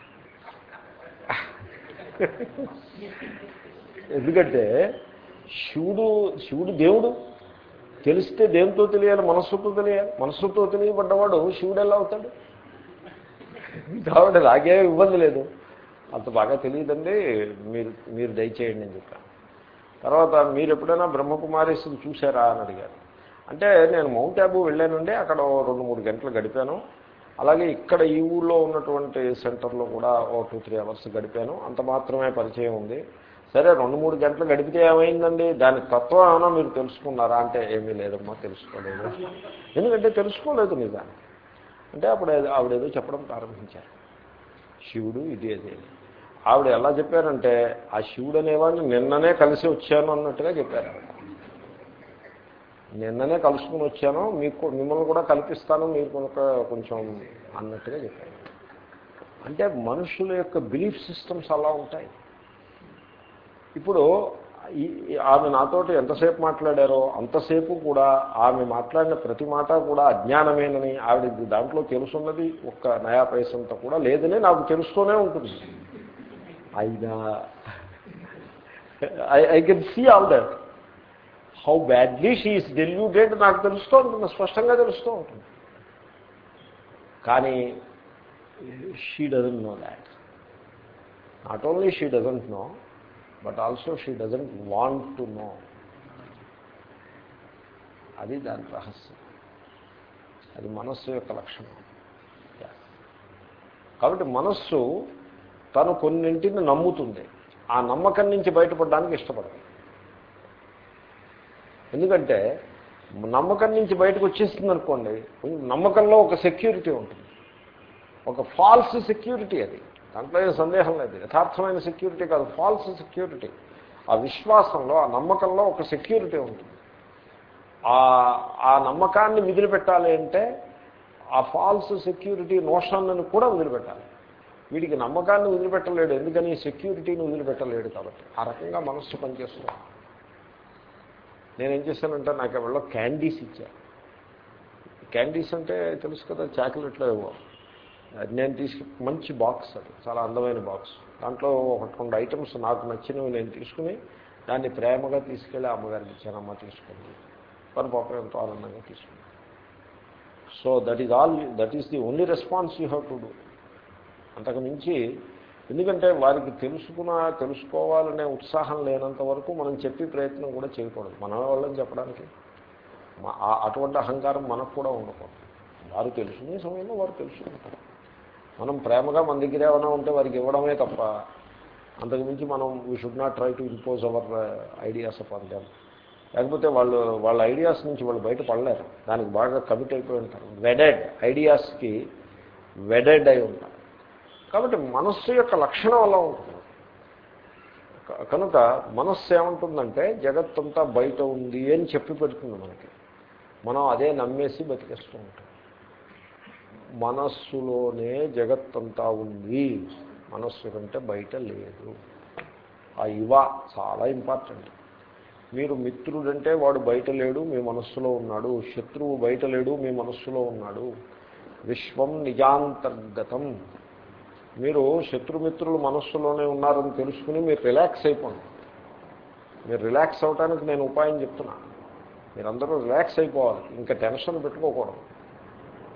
ఎందుకంటే శివుడు శివుడు దేవుడు. తెలిస్తే దేంతో తెలియాలి? మనస్సుతో తెలియాలి. మనస్సుతో తెలియబడ్డవాడు శివుడు ఎలా అవుతాడు? కాబట్టి నాకే ఇబ్బంది లేదు. అంత బాగా తెలియదండి. మీరు మీరు దయచేయండి అని చెప్పాను. తర్వాత మీరు ఎప్పుడైనా బ్రహ్మకుమారేశ్వరు చూశారా అని అడిగారు. అంటే నేను మౌంట్ ఆబు వెళ్ళానండి. అక్కడ రెండు మూడు గంటలు గడిపాను. అలాగే ఇక్కడ ఈ ఊళ్ళో ఉన్నటువంటి సెంటర్లో కూడా ఓ టూ త్రీ అవర్స్ గడిపాను. అంత మాత్రమే పరిచయం ఉంది. సరే రెండు మూడు గంటలు గడిపితే ఏమైందండి? దాని తత్వం ఏమైనా మీరు తెలుసుకున్నారా? అంటే ఏమీ లేదమ్మా తెలుసుకోలేదు. ఎందుకంటే తెలుసుకోలేదు నిజాన్ని అంటే అప్పుడు ఆవిడేదో చెప్పడం ప్రారంభించారు. శివుడు ఇది అదే ఆవిడ ఎలా చెప్పారంటే ఆ శివుడు అనేవాడిని నిన్ననే కలిసి వచ్చాను అన్నట్టుగా చెప్పారు నిన్ననే కలుసుకుని వచ్చాను మీకు మిమ్మల్ని కూడా కల్పిస్తాను మీరు కనుక కొంచెం అన్నట్టుగా చెప్పారు. అంటే మనుషుల యొక్క బిలీఫ్ సిస్టమ్స్ అలా ఉంటాయి. ఇప్పుడు ఆమె నాతోటి ఎంతసేపు మాట్లాడారో అంతసేపు కూడా ఆమె మాట్లాడిన ప్రతి మాట కూడా అజ్ఞానమేనని ఆవిడ దాంట్లో తెలుసున్నది ఒక్క నయా పైసంతా కూడా లేదని నాకు తెలుస్తూనే ఉంటుంది. అయినా I I can see all that how badly she is deluded నాకు తెలుస్తూ ఉంటుంది స్పష్టంగా తెలుస్తూ ఉంటుంది. కానీ she doesn't know that not only she doesn't know but also she doesn't want to know. అది దాని రహస్యం. అది మనస్సు యొక్క లక్షణం. కాబట్టి మనస్సు తను కొన్నింటిని నమ్ముతుంది. ఆ నమ్మకం నుంచి బయటపడడానికి ఇష్టపడదు. ఎందుకంటే నమ్మకం నుంచి బయటకు వచ్చేస్తుంది అనుకోండి నమ్మకంలో ఒక సెక్యూరిటీ ఉంటుంది. ఒక ఫాల్స్ సెక్యూరిటీ అది. దాంట్లో ఏం సందేహం లేదు. యథార్థమైన సెక్యూరిటీ కాదు ఫాల్స్ సెక్యూరిటీ ఆ విశ్వాసంలో ఆ నమ్మకంలో ఒక సెక్యూరిటీ ఉంటుంది. ఆ నమ్మకాన్ని వదిలిపెట్టాలి అంటే ఆ ఫాల్స్ సెక్యూరిటీ నోషన్లను కూడా వదిలిపెట్టాలి. వీడికి నమ్మకాన్ని వదిలిపెట్టలేడు ఎందుకని? సెక్యూరిటీని వదిలిపెట్టలేడు కాబట్టి. ఆ రకంగా మనస్సు పనిచేస్తుంది. నేనేం చేశానంటే నాకు ఎవరిలో క్యాండీస్ ఇచ్చా క్యాండీస్ అంటే తెలుసు కదా చాక్లెట్లో ఏవో. నేను తీసుకు మంచి బాక్స్ అది చాలా అందమైన బాక్స్ దాంట్లో ఒకటి రెండు ఐటమ్స్ నాకు నచ్చినవి నేను తీసుకుని దాన్ని ప్రేమగా తీసుకెళ్ళి అమ్మగారికి ఇచ్చాను అమ్మ తీసుకుంది పని పాపం ఎంతో ఆనందంగా తీసుకుంది. So that is all that is the only response you have to do అంతకు మించి ఎందుకంటే వారికి తెలుసుకున్న తెలుసుకోవాలనే ఉత్సాహం లేనంత వరకు మనం చెప్పి ప్రయత్నం కూడా చేయకూడదు. మన వాళ్ళని చెప్పడానికి. అటువంటి అహంకారం మనకు కూడా ఉండకూడదు. వారు తెలుసుకునే సమయంలో వారు తెలుసుకుంటారు. మనం ప్రేమగా మన దగ్గర ఏమైనా ఉంటే వారికి ఇవ్వడమే తప్ప అంతకుమించి మనం we should not try to impose our ideas of them లేకపోతే వాళ్ళు వాళ్ళ ఐడియాస్ నుంచి వాళ్ళు బయట పడలేరు. దానికి బాగా కమిట్ అయిపోయి ఉంటారు వెడెడ్ ఐడియాస్కి వెడెడ్ అయి ఉంటారు కాబట్టి మనస్సు యొక్క లక్షణం అలా ఉంటుంది. కనుక మనస్సు ఏమంటుందంటే జగత్తంతా బయట ఉంది అని చెప్పి పెడుతుంది మనకి. మనం అదే నమ్మేసి బతికేస్తూ ఉంటాం. మనస్సులోనే జగత్తంతా ఉంది. మనస్సు కంటే బయట లేదు. ఆ ఇవ చాలా ఇంపార్టెంట్ మీరు మిత్రుడంటే వాడు బయట లేడు మీ మనస్సులో ఉన్నాడు. శత్రువు బయట లేడు మీ మనస్సులో ఉన్నాడు. విశ్వం నిజాంతర్గతం. మీరు శత్రుమిత్రులు మనస్సులోనే ఉన్నారని తెలుసుకుని మీరు రిలాక్స్ అయిపోండి. మీరు రిలాక్స్ అవడానికి నేను ఉపాయం చెప్తున్నా. మీరందరూ రిలాక్స్ అయిపోవాలి. ఇంకా టెన్షన్ పెట్టుకోకూడదు.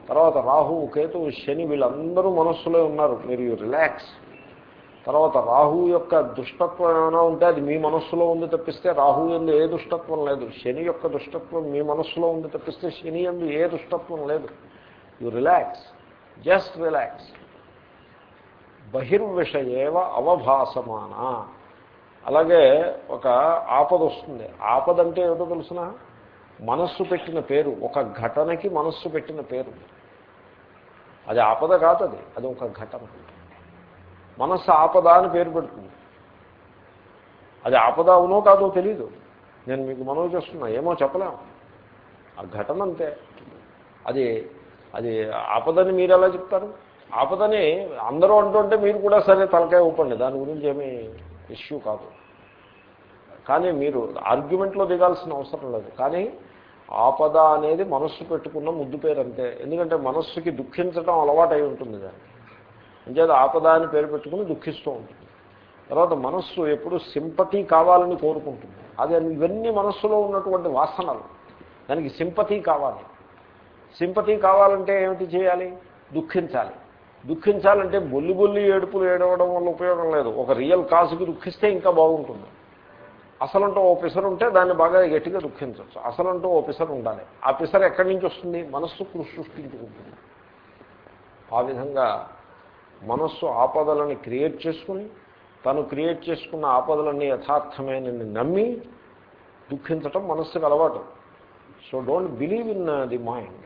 తర్వాత రాహు కేతు శని వీళ్ళందరూ మనస్సులో ఉన్నారు. మీరు రిలాక్స్ తర్వాత రాహు యొక్క దుష్టత్వం ఏమైనా ఉంటే అది మీ మనస్సులో ఉంది తప్పిస్తే రాహు ఎందు ఏ దుష్టత్వం లేదు. శని యొక్క దుష్టత్వం మీ మనస్సులో ఉంది తప్పిస్తే శని ఎందు ఏ దుష్టత్వం లేదు. యు రిలాక్స్ జస్ట్ రిలాక్స్ బహిర్విషయేవ అవభాసమాన. అలాగే ఒక ఆపద వస్తుంది ఆపద అంటే ఏమిటో తెలుసిన? మనస్సు పెట్టిన పేరు ఒక ఘటనకి మనస్సు పెట్టిన పేరు. అది ఆపద కాదు అది అది ఒక ఘటన. మనస్సు ఆపద అని పేరు పెడుతుంది. అది ఆపద అవునో కాదో తెలీదు. నేను మీకు మనవి చేస్తున్నా ఏమో చెప్పలేము ఆ ఘటన అంతే. అది అది ఆపదని మీరు ఎలా చెప్తారు? ఆపదని అందరూ అంటుంటే మీరు కూడా సరే తలకాయ ఊపండి దాని గురించి ఏమీ ఇష్యూ కాదు. కానీ మీరు ఆర్గ్యుమెంట్లో దిగాల్సిన అవసరం లేదు. కానీ ఆపద అనేది మనస్సు పెట్టుకున్న ముద్దు పేరు అంతే. ఎందుకంటే మనస్సుకి దుఃఖించడం అలవాటు అయి ఉంటుంది దానికి. అంచేది ఆపద అని పేరు పెట్టుకుని దుఃఖిస్తూ ఉంటుంది. తర్వాత మనస్సు ఎప్పుడు సింపతి కావాలని కోరుకుంటుంది. అది ఇవన్నీ మనస్సులో ఉన్నటువంటి వాసనలు. దానికి సింపతి కావాలి. సింపతి కావాలంటే ఏమిటి చేయాలి? దుఃఖించాలి. దుఃఖించాలంటే బొల్లి బొల్లి ఏడుపులు ఏడవడం వల్ల ఉపయోగం లేదు. ఒక రియల్ కాసుకి దుఃఖిస్తే ఇంకా బాగుంటుంది. అసలంటూ ఓ పిసరు ఉంటే దాన్ని బాగా గట్టిగా దుఃఖించవచ్చు. అసలంటూ ఓ పిసరు ఉండాలి. ఆ పిసరు ఎక్కడి నుంచి వస్తుంది? మనస్సు సృష్టించుకుంటుంది. ఆ విధంగా మనస్సు ఆపదలని క్రియేట్ చేసుకుని తను క్రియేట్ చేసుకున్న ఆపదలన్నీ యథార్థమైన నమ్మి దుఃఖించటం మనస్సుకు అలవాటు. So don't believe in the mind.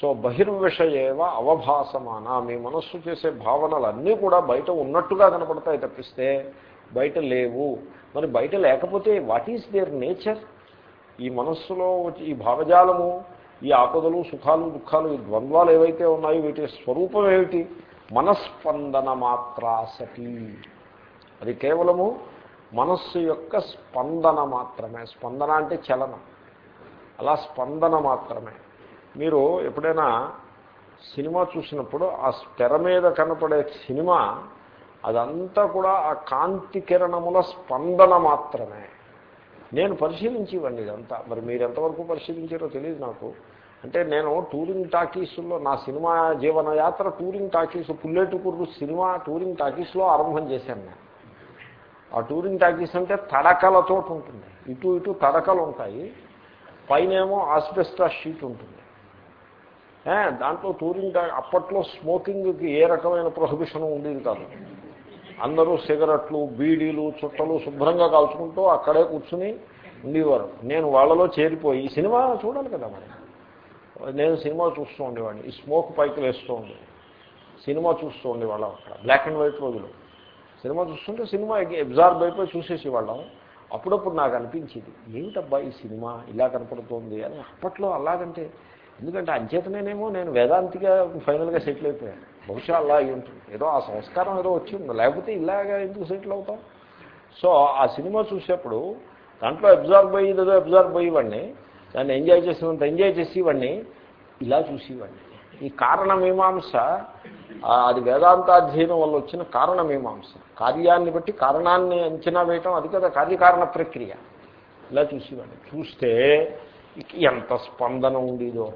So బహిర్విషయేవ అవభాసమాన. మీ మనస్సు చేసే భావనలన్నీ కూడా బయట ఉన్నట్టుగా కనపడతాయి తప్పిస్తే బయట లేవు. మరి బయట లేకపోతే వాట్ ఈస్ దేర్ నేచర్ ఈ మనస్సులో ఈ భావజాలము ఈ ఆపదలు సుఖాలు దుఃఖాలు ఈ ద్వంద్వాలు ఏవైతే ఉన్నాయో వీటి స్వరూపం ఏమిటి? మనస్పందన మాత్రాసతి. అది కేవలము మనస్సు యొక్క స్పందన మాత్రమే. స్పందన అంటే చలనం. అలా స్పందన మాత్రమే. మీరు ఎప్పుడైనా సినిమా చూసినప్పుడు ఆ తెర మీద కనపడే సినిమా అదంతా కూడా ఆ కాంతి కిరణముల స్పందన మాత్రమే. నేను పరిశీలించేవాడిని ఇదంతా. మరి మీరు ఎంతవరకు పరిశీలించారో తెలియదు నాకు. అంటే నేను టూరింగ్ టాకీస్లో నా సినిమా జీవన యాత్ర touring talkies Pulletukuru cinema touring టాకీస్లో ఆరంభం చేశాను నేను. ఆ టూరింగ్ టాకీస్ అంటే తడకలతో ఉంటుంది. ఇటు ఇటు తడకలు ఉంటాయి. పైనేమో ఆస్బెస్టా షీట్ ఉంటుంది. దాంట్లో టూరింగ్ అప్పట్లో స్మోకింగ్కి ఏ రకమైన ప్రొహిబిషన్ ఉండేది కాదు. అందరూ సిగరెట్లు బీడీలు చుట్టలు శుభ్రంగా కాల్చుకుంటూ అక్కడే కూర్చుని ఉండేవారు. నేను వాళ్ళలో చేరిపోయి సినిమా చూడాలి కదా మరి. నేను సినిమా చూస్తూ ఉండేవాడిని. ఈ స్మోక్ పైకి వేస్తూ ఉండేది సినిమా చూస్తూ ఉండేవాళ్ళం అక్కడ. బ్లాక్ అండ్ వైట్ రోజులు. సినిమా చూస్తుంటే సినిమా అబ్జార్బ్ అయిపోయి చూసేసేవాళ్ళం అప్పుడప్పుడు నాకు అనిపించింది ఏమిటబ్బా ఈ సినిమా ఇలా కనపడుతోంది? అని. అప్పట్లో అలాగంటే ఎందుకంటే అంచేతనేనేమో నేను వేదాంతిగా ఫైనల్గా సెటిల్ అయిపోయాను. బహుశా అలా అయి ఉంటుంది. ఏదో ఆ సంస్కారం ఏదో వచ్చింది. లేకపోతే ఇలాగా ఎందుకు సెటిల్ అవుతాం? సో ఆ సినిమా చూసేప్పుడు దాంట్లో అబ్జార్బ్ అయ్యి ఏదో అబ్జార్బ్ అయ్యేవాడిని దాన్ని ఎంజాయ్ చేసినంత ఎంజాయ్ చేసేవాడిని ఇలా చూసేవాడిని. ఈ కారణమీమాంస అది వేదాంతాధ్యయనం వల్ల వచ్చిన కారణమీమాంస. కార్యాన్ని బట్టి కారణాన్ని అంచనా వేయటం అది కదా కార్యకారణ ప్రక్రియ. ఇలా చూసేవాడిని. చూస్తే ఎంత స్పందన ఉండేదో.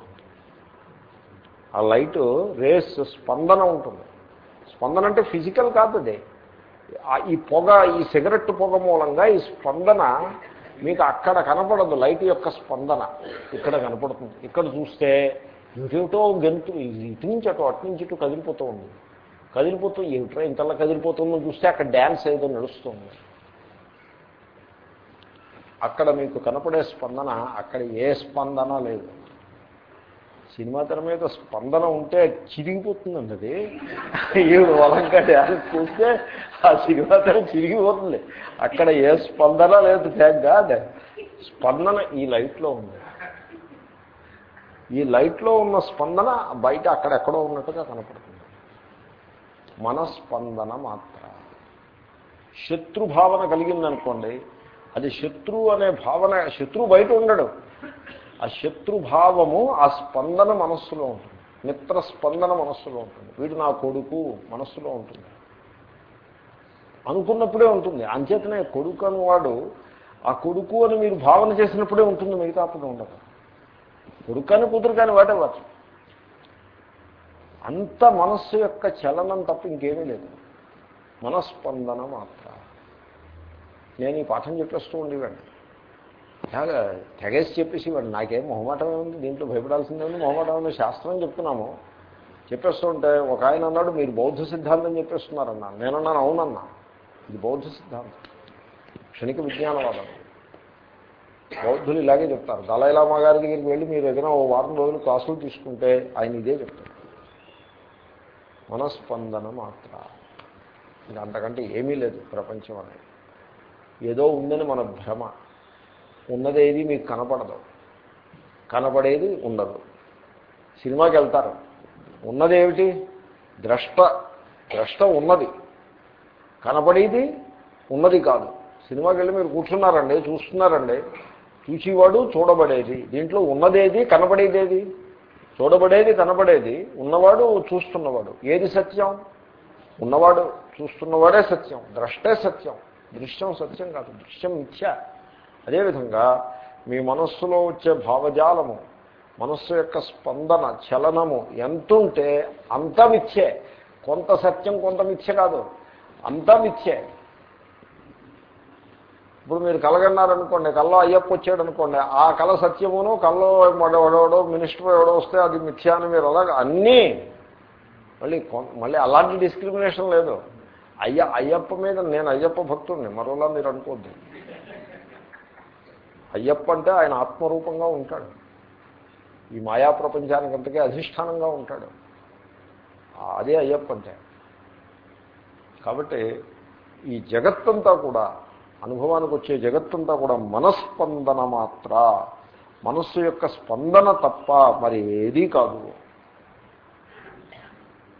ఆ లైట్ రేస్ స్పందన ఉంటుంది. స్పందన అంటే ఫిజికల్ కాదు అదే. ఈ పొగ ఈ సిగరెట్ పొగ మూలంగా ఈ స్పందన మీకు అక్కడ కనపడదు లైట్ యొక్క స్పందన ఇక్కడ కనపడుతుంది. ఇక్కడ చూస్తే ఇంకేమిటో గెంతు ఇటు నుంచి అటు అటు నుంచి ఇటు కదిలిపోతూ ఉంది. కదిలిపోతూ ఏమిటో ఇంతలా కదిలిపోతుందో చూస్తే అక్కడ డ్యాన్స్ ఏదో నడుస్తుంది. అక్కడ మీకు కనపడే స్పందన అక్కడ ఏ స్పందన లేదు. సినిమా తెర మీద స్పందన ఉంటే చిరిగిపోతుందండి అది. ఈవిడ వలంగా డ్యాన్స్ చూస్తే ఆ సినిమా తెర చిరిగిపోతుంది. అక్కడ ఏ స్పందన లేదు థ్యాంక్ అదే స్పందన ఈ లైట్లో ఉంది. ఈ లైట్లో ఉన్న స్పందన బయట అక్కడెక్కడో ఉన్నట్టుగా కనపడుతుంది. మనస్పందన మాత్ర. శత్రుభావన కలిగిందనుకోండి అది శత్రువు అనే భావన శత్రువు బయట ఉండడు. ఆ శత్రుభావము ఆ స్పందన మనస్సులో ఉంటుంది. మిత్ర స్పందన మనస్సులో ఉంటుంది. వీడు నా కొడుకు మనస్సులో ఉంటుంది. అనుకున్నప్పుడే ఉంటుంది. అంచేతనే కొడుకు అనేవాడు ఆ కొడుకు అని మీరు భావన చేసినప్పుడే ఉంటుంది. మిగతా అప్పుడు ఉండదు. కొడుకు అని కూతురు కానీ వాటెవర్ అంత మనస్సు యొక్క చలనం తప్ప ఇంకేమీ లేదు. మనస్పందన మాత్ర. నేను ఈ పాఠం చెప్పేస్తూ ఉండేవాడిని తెగేసి చెప్పేసి వాడు నాకేం మొహమాటం ఉంది దీంట్లో భయపడాల్సిందే ఉంది. మొహమాటం ఉంది శాస్త్రం చెప్తున్నాము. చెప్పేస్తుంటే ఒక ఆయన అన్నాడు మీరు బౌద్ధ సిద్ధాంతం చెప్పేస్తున్నారన్నాను నేనన్నాను అవునన్నా. ఇది బౌద్ధ సిద్ధాంతం. క్షణిక విజ్ఞానవాదం. బౌద్ధులు ఇలాగే చెప్తారు. దళైలామా గారి దగ్గరికి వెళ్ళి మీరు ఏదైనా ఓ వారం రోజులు క్లాసులు తీసుకుంటే ఆయన ఇదే చెప్తారు మనస్పందన మాత్ర. ఇది అంతకంటే ఏమీ లేదు ప్రపంచం అనేది. ఏదో ఉందని మన భ్రమ. ఉన్నదేది మీకు కనపడదు. కనపడేది ఉండదు. సినిమాకి వెళ్తారు. ఉన్నదేమిటి? ద్రష్ట. ద్రష్ట ఉన్నది. కనపడేది ఉన్నది కాదు. సినిమాకి వెళ్ళి మీరు కూర్చున్నారండి చూస్తున్నారండి. చూసేవాడు చూడబడేది. దీంట్లో ఉన్నదేది కనపడేదేది? చూడబడేది కనపడేది. ఉన్నవాడు చూస్తున్నవాడు. ఏది సత్యం? ఉన్నవాడు చూస్తున్నవాడే సత్యం. ద్రష్టే సత్యం. దృశ్యం సత్యం కాదు. దృశ్యం మిథ్య. అదేవిధంగా మీ మనస్సులో వచ్చే భావజాలము మనస్సు యొక్క స్పందన చలనము ఎంతుంటే అంత మిథ్యే. కొంత సత్యం కొంత మిథ్య కాదు. అంతా మిథ్యే. ఇప్పుడు మీరు కలగన్నారనుకోండి కల్లో అయ్యప్ప వచ్చాడు అనుకోండి ఆ కళ సత్యమును కల్లో ఎవడో మినిస్టర్ ఎవడో వస్తే అది మిథ్యా అని మీరు అలాగ అన్నీ మళ్ళీ మళ్ళీ అలాంటి డిస్క్రిమినేషన్ లేదు. అయ్య అయ్యప్ప మీద నేను అయ్యప్ప భక్తుడిని మరోలా మీరు అనుకోద్దు అయ్యప్ప అంటే ఆయన ఆత్మరూపంగా ఉంటాడు. ఈ మాయా ప్రపంచానికి అంతకే అధిష్టానంగా ఉంటాడు. అదే అయ్యప్ప అంటే. కాబట్టి ఈ జగత్తంతా కూడా అనుభవానికి వచ్చే జగత్తంతా కూడా మనస్పందన మాత్ర. మనస్సు యొక్క స్పందన తప్ప మరి ఏదీ కాదు.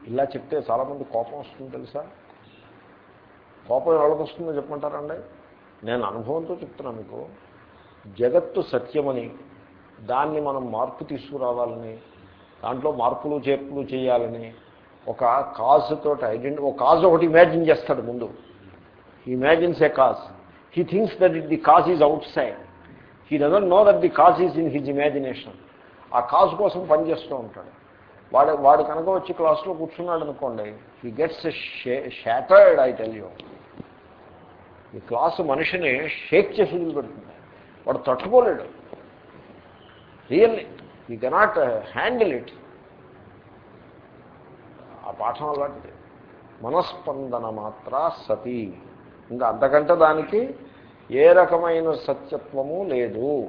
ఇలా చెప్తే చాలామంది కోపం వస్తుంది తెలుసా? కోపం ఎవరికి వస్తుందో చెప్పమంటారండి నేను అనుభవంతో చెప్తున్నా మీకు. జగత్తు సత్యమని దాన్ని మనం మార్పు తీసుకురావాలని దాంట్లో మార్పులు చేర్పులు చేయాలని ఒక కాజుతో ఐడెంటి ఒక కాజ్ ఒకటి ఇమాజిన్ చేస్తాడు ముందు. Imagines a cause he thinks that it the cause is outside he doesn't know that the cause is in his imagination ఆ కాజ్ కోసం పనిచేస్తూ ఉంటాడు. వాడు వాడు కనుక వచ్చి క్లాస్లో కూర్చున్నాడు అనుకోండి he gets shattered I tell you ఈ క్లాసు మనిషిని షేక్ చేసి పెడుతుంది వాడు తట్టుకోలేడు. Really you cannot handle it. ఆ పాఠం అలాంటిది. మనస్పందన మాత్ర సతీ. ఇంకా అంతకంటే దానికి ఏ రకమైన సత్యత్వము లేదు.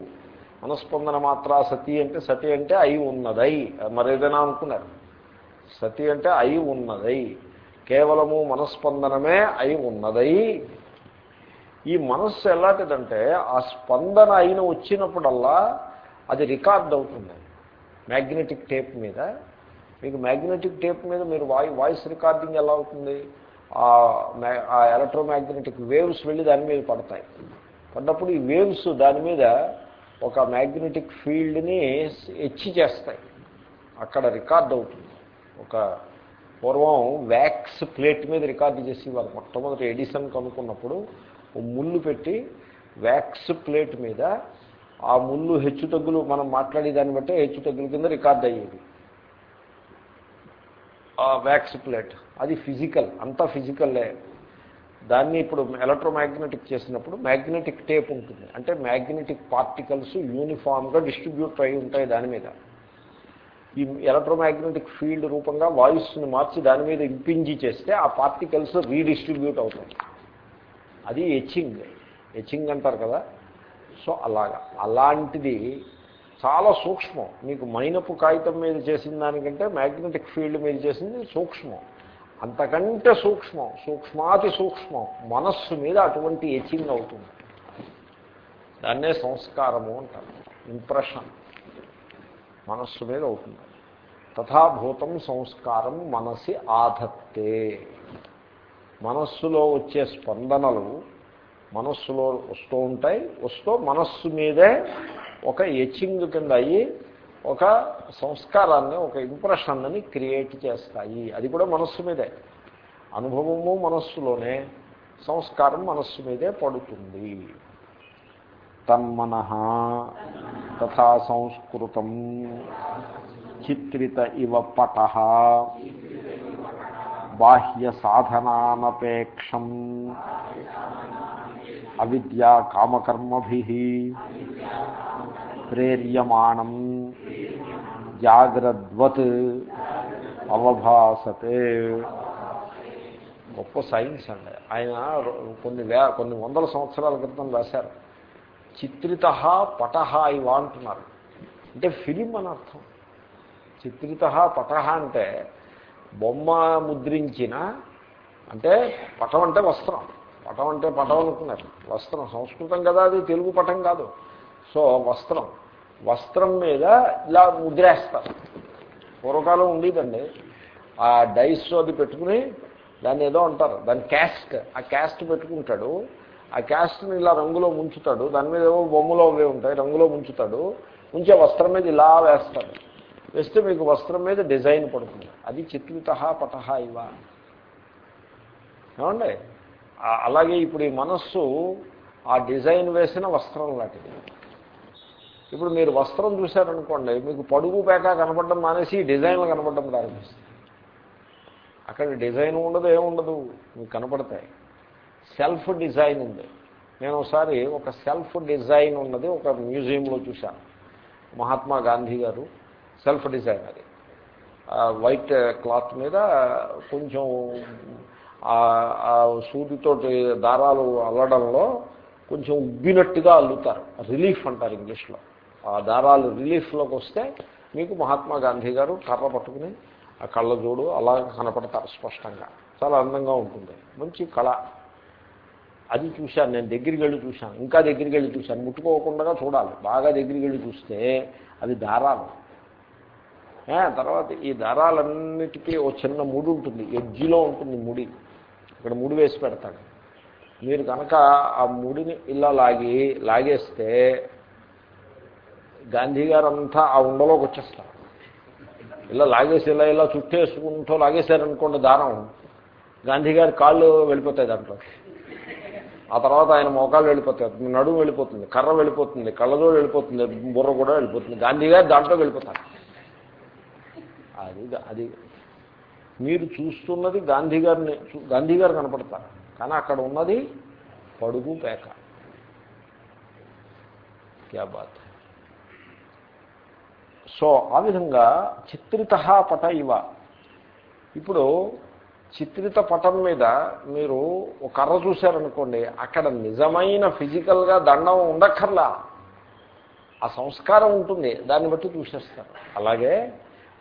మనస్పందన మాత్ర సతి అంటే సతి అంటే అయి ఉన్నదై. మరేదైనా అనుకున్నారు? సతి అంటే అయి ఉన్నదై. కేవలము మనస్పందనమే అయి ఉన్నదై. ఈ మనస్సు ఎలాంటిదంటే ఆ స్పందన అయిన వచ్చినప్పుడల్లా అది రికార్డ్ అవుతుంది. మ్యాగ్నెటిక్ టేప్ మీద. మీకు మ్యాగ్నెటిక్ టేప్ మీద మీరు వాయి వాయిస్ రికార్డింగ్ ఎలా అవుతుంది? ఆ ఎలక్ట్రోమాగ్నెటిక్ వేవ్స్ వెళ్ళి దాని మీద పడతాయి. పడ్డప్పుడు ఈ వేవ్స్ దాని మీద ఒక మ్యాగ్నెటిక్ ఫీల్డ్ని హెచ్చి చేస్తాయి. అక్కడ రికార్డ్ అవుతుంది. ఒక పూర్వం వ్యాక్స్ ప్లేట్ మీద రికార్డు చేసేవారు. మొట్టమొదటి ఎడిసన్ కనుక్కున్నప్పుడు ముళ్ళు పెట్టి వ్యాక్స్ ప్లేట్ మీద ఆ ముళ్ళు హెచ్చు తగ్గులు మనం మాట్లాడే దాన్ని బట్టే హెచ్చు తగ్గుల కింద రికార్డ్ అయ్యేది. Wax plate. అది ఫిజికల్ అంతా ఫిజికల్లే. దాన్ని ఇప్పుడు ఎలక్ట్రోమాగ్నెటిక్ చేసినప్పుడు మ్యాగ్నెటిక్ టేప్ ఉంటుంది. అంటే మ్యాగ్నెటిక్ పార్టికల్స్ యూనిఫామ్గా డిస్ట్రిబ్యూట్ అయి ఉంటాయి దాని మీద. ఈ ఎలక్ట్రోమాగ్నెటిక్ ఫీల్డ్ రూపంగా వాయిస్ని మార్చి దాని మీద ఇంపించి చేస్తే ఆ పార్టికల్స్ రీడిస్ట్రిబ్యూట్ అవుతాయి. అది ఎచింగ్ ఎచింగ్ అంటారు కదా. సో అలాగా. అలాంటిది చాలా సూక్ష్మం. మీకు మైనపు కాగితం మీద చేసిన దానికంటే మ్యాగ్నెటిక్ ఫీల్డ్ మీద చేసింది సూక్ష్మం. అంతకంటే సూక్ష్మం సూక్ష్మాతి సూక్ష్మం మనస్సు మీద అటువంటి ఎచింగ్ అవుతుంది. దాన్నే సంస్కారము అంటారు. ఇంప్రెషన్ మనస్సు మీద అవుతుంది. తథాభూతం సంస్కారం మనసి ఆధత్తే. మనస్సులో వచ్చే స్పందనలు మనస్సులో వస్తూ ఉంటాయి. వస్తూ మనస్సు మీదే ఒక ఎచింగ్ కింద అయ్యి ఒక సంస్కారాన్ని ఒక ఇంప్రెషన్ని క్రియేట్ చేస్తాయి. అది కూడా మనస్సు మీదే. అనుభవము మనస్సులోనే సంస్కారం మనస్సు మీదే పడుతుంది. తన్మన తథా సంస్కృతం చిత్రిత ఇవ పట బాహ్య సాధనానపేక్షం. అవిద్యా కామకర్మభి ప్రేర్యమాణం. జాగ్రద్వత్ అవభాసతే. గొప్ప సైన్స్ అండి. ఆయన కొన్ని వే కొన్ని వందల సంవత్సరాల క్రితం రాశారు. చిత్రిత పటహ ఇవా అంటున్నారు. అంటే ఫిలిం అని అర్థం. చిత్రిత పటహ అంటే బొమ్మ ముద్రించిన అంటే పటం అంటే వస్త్రం. పటం అంటే పటం అనుకున్నారు. వస్త్రం సంస్కృతం కదా అది తెలుగు పటం కాదు. సో వస్త్రం. వస్త్రం మీద ఇలా ముద్రేస్తారు. పూర్వకాలం ఉండేదండి. ఆ డైస్ అది పెట్టుకుని దాన్ని ఏదో అంటారు. దాని క్యాస్ట్ ఆ క్యాస్ట్ పెట్టుకుంటాడు. ఆ క్యాస్ట్ని ఇలా రంగులో ముంచుతాడు. దాని మీద ఏవో బొమ్మలో అవే ఉంటాయి రంగులో ముంచుతాడు. ముంచే వస్త్రం మీద ఇలా వేస్తాడు. వేస్తే మీకు వస్త్రం మీద డిజైన్ పడుతుంది. అది చిత్రిత పటహ ఇవ. ఏమండి? అలాగే ఇప్పుడు ఈ మనస్సు ఆ డిజైన్ వేసిన వస్త్రం లాంటిది. ఇప్పుడు మీరు వస్త్రం చూశారనుకోండి మీకు పడుగు పేక కనపడడం మానేసి డిజైన్లు కనపడడం ప్రారంభిస్తుంది అక్కడ డిజైన్ ఉండదు ఏముండదు మీకు కనపడతాయి. సెల్ఫ్ డిజైన్ ఉంది. నేను ఒకసారి ఒక సెల్ఫ్ డిజైన్ ఉన్నది ఒక మ్యూజియంలో చూశాను. మహాత్మా గాంధీ గారు సెల్ఫ్ డిజైన్ అది. వైట్ క్లాత్ మీద కొంచెం ఆ- దారాలు అల్లడంలో కొంచెం ఉబ్బినట్టుగా అల్లుతారు. రిలీఫ్ అంటారు ఇంగ్లీష్లో. ఆ దారాలు రిలీఫ్లోకి వస్తే మీకు మహాత్మా గాంధీ గారు కర్ర పట్టుకుని ఆ కళ్ళ జోడు అలా కనపడతారు స్పష్టంగా. చాలా అందంగా ఉంటుంది. మంచి కళ. అది చూశాను నేను. దగ్గరికి వెళ్ళి చూశాను. ఇంకా దగ్గరికి వెళ్ళి చూశాను. ముట్టుకోకుండా చూడాలి. బాగా దగ్గరికి వెళ్ళి చూస్తే అది దారాలు. తర్వాత ఈ దారాలన్నిటికీ ఓ చిన్న ముడి ఉంటుంది. ఎడ్జిలో ఉంటుంది ముడి. ఇక్కడ ముడి వేసి పెడతాడు. మీరు కనుక ఆ ముడిని ఇలా లాగి లాగేస్తే గాంధీ గారు అంతా ఆ ఉండలోకి వచ్చేస్తారు. ఇలా లాగేసి ఇలా ఇలా చుట్టేసుకుంటూ లాగేశారనుకోండి దారం. గాంధీ గారి కాళ్ళు వెళ్ళిపోతాయి దాంట్లో. ఆ తర్వాత ఆయన మోకాళ్ళు వెళ్ళిపోతాయి. నడుము వెళ్ళిపోతుంది కర్ర వెళ్ళిపోతుంది కళ్ళజోడు వెళ్ళిపోతుంది బుర్ర కూడా వెళ్ళిపోతుంది. గాంధీ గారు దాంట్లో వెళ్ళిపోతారు. అది అది మీరు చూస్తున్నది గాంధీ గారిని చూ- గాంధీ గారు కనపడతారు. కానీ అక్కడ ఉన్నది పడుగు పేక. క్యా బాత్. సో ఆ విధంగా చిత్రిత పట ఇవ. ఇప్పుడు చిత్రిత పటం మీద మీరు ఒక కర్ర చూశారనుకోండి అక్కడ నిజమైన ఫిజికల్గా దండం ఉండక్కర్లా. ఆ సంస్కారం ఉంటుంది దాన్ని బట్టి చూసేస్తారు. అలాగే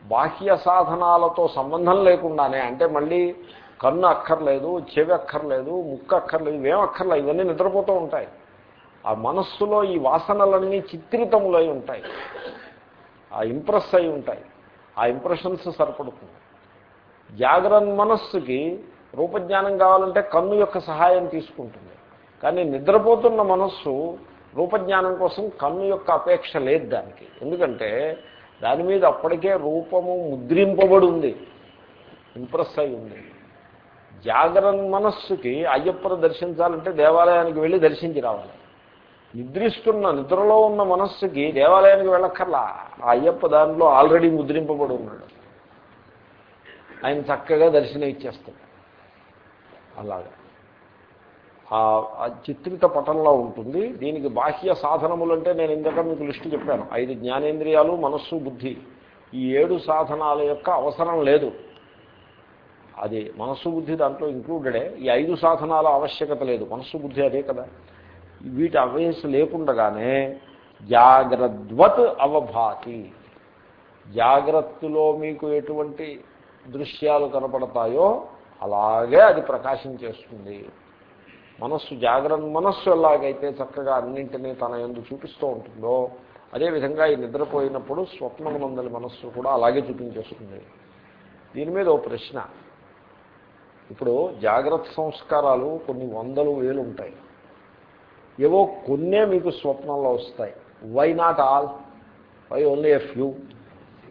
బాహ్య సాధనాలతో సంబంధం లేకుండానే అంటే మళ్ళీ కన్ను అక్కర్లేదు చెవి అక్కర్లేదు ముక్కు అక్కర్లేదు ఇవేం అక్కర్లేదు ఇవన్నీ నిద్రపోతూ ఉంటాయి. ఆ మనస్సులో ఈ వాసనలన్నీ చిత్రితములై ఉంటాయి. ఆ ఇంప్రెస్ అయి ఉంటాయి. ఆ ఇంప్రెషన్స్ సరిపడుతుంది. జాగరణ మనస్సుకి రూపజ్ఞానం కావాలంటే కన్ను యొక్క సహాయం తీసుకుంటుంది. కానీ నిద్రపోతున్న మనస్సు రూపజ్ఞానం కోసం కన్ను యొక్క అపేక్ష లేదు దానికి. ఎందుకంటే దాని మీద అప్పటికే రూపము ముద్రింపబడి ఉంది ఇంప్రెస్ అయి ఉంది జాగరణ మనస్సుకి అయ్యప్పను దర్శించాలంటే దేవాలయానికి వెళ్ళి దర్శించి రావాలి. నిద్రిస్తున్న నిద్రలో ఉన్న మనస్సుకి దేవాలయానికి వెళ్ళక్కర్లా. ఆ అయ్యప్ప దానిలో ఆల్రెడీ ముద్రింపబడి ఉన్నాడు. ఆయన చక్కగా దర్శనం ఇచ్చేస్తాడు. అలాగా. చిత్రిత పటంలో ఉంటుంది. దీనికి బాహ్య సాధనములు అంటే నేను ఇందాక మీకు లిస్టు చెప్పాను. ఐదు జ్ఞానేంద్రియాలు మనస్సు బుద్ధి. ఈ ఏడు సాధనాల యొక్క అవసరం లేదు. అది మనస్సు బుద్ధి దాంట్లో ఇంక్లూడెడే ఈ ఐదు సాధనాల ఆవశ్యకత లేదు. మనస్సు బుద్ధి అదే కదా. వీటి అవేశ లేకుండగానే జాగ్రద్వత్ అవభాతి. జాగ్రత్తలో మీకు ఎటువంటి దృశ్యాలు కనపడతాయో అలాగే అది ప్రకాశం చేస్తుంది మనస్సు జాగ్రత్త మనస్సు ఎలాగైతే చక్కగా అన్నింటినీ తన ఎందు చూపిస్తూ ఉంటుందో అదేవిధంగా ఈ నిద్రపోయినప్పుడు స్వప్నమునందలి మనస్సు కూడా అలాగే చూపించేస్తుంది. దీని మీద ఓ ప్రశ్న. ఇప్పుడు జాగ్రత్త సంస్కారాలు కొన్ని వందలు వేలు ఉంటాయి. ఏవో కొన్నే మీకు స్వప్నంలో వస్తాయి. Why not all why only a few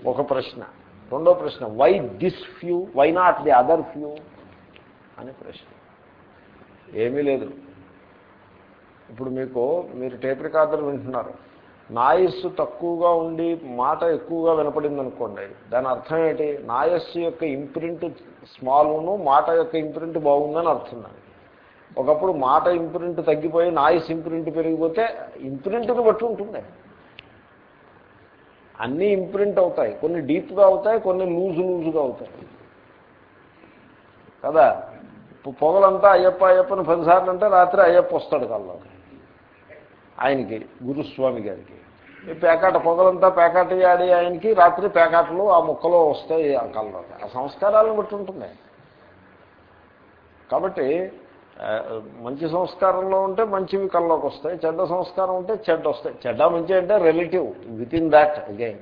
ఒక ప్రశ్న. రెండో ప్రశ్న. Why this few why not the other few అనే ప్రశ్న. ఏమీ లేదు. ఇప్పుడు మీకు మీరు టేప్ రికార్డర్ వింటున్నారు. నాయస్ తక్కువగా ఉండి మాట ఎక్కువగా వినపడింది అనుకోండి దాని అర్థం ఏంటి? నాయస్ యొక్క ఇంప్రింట్ స్మాల్ను మాట యొక్క ఇంప్రింట్ బాగుందని అర్థం దానికి. ఒకప్పుడు మాట ఇంప్రింట్ తగ్గిపోయి నాయిస్ ఇంప్రింట్ పెరిగిపోతే ఇంప్రింట్ని బట్టి ఉంటుంది అన్నీ ఇంప్రింట్ అవుతాయి. కొన్ని డీప్గా అవుతాయి కొన్ని లూజు లూజుగా అవుతాయి. కదా? పొగలంతా అయ్యప్ప అయ్యప్పని పదిసార్లు అంటే రాత్రి అయ్యప్ప వస్తాడు కల్లోకి ఆయనకి గురుస్వామి గారికి. ఈ పేకాట పొగలంతా పేకాట ఆడి ఆయనకి రాత్రి పేకాటలు ఆ ముక్కలో వస్తాయి ఆ కళ్ళలో. ఆ సంస్కారాలను బట్టి ఉంటుంది. కాబట్టి మంచి సంస్కారంలో ఉంటే మంచివి కళ్ళలోకి వస్తాయి చెడ్డ సంస్కారం ఉంటే చెడ్డ వస్తాయి. చెడ్డ మంచి అంటే relative within that again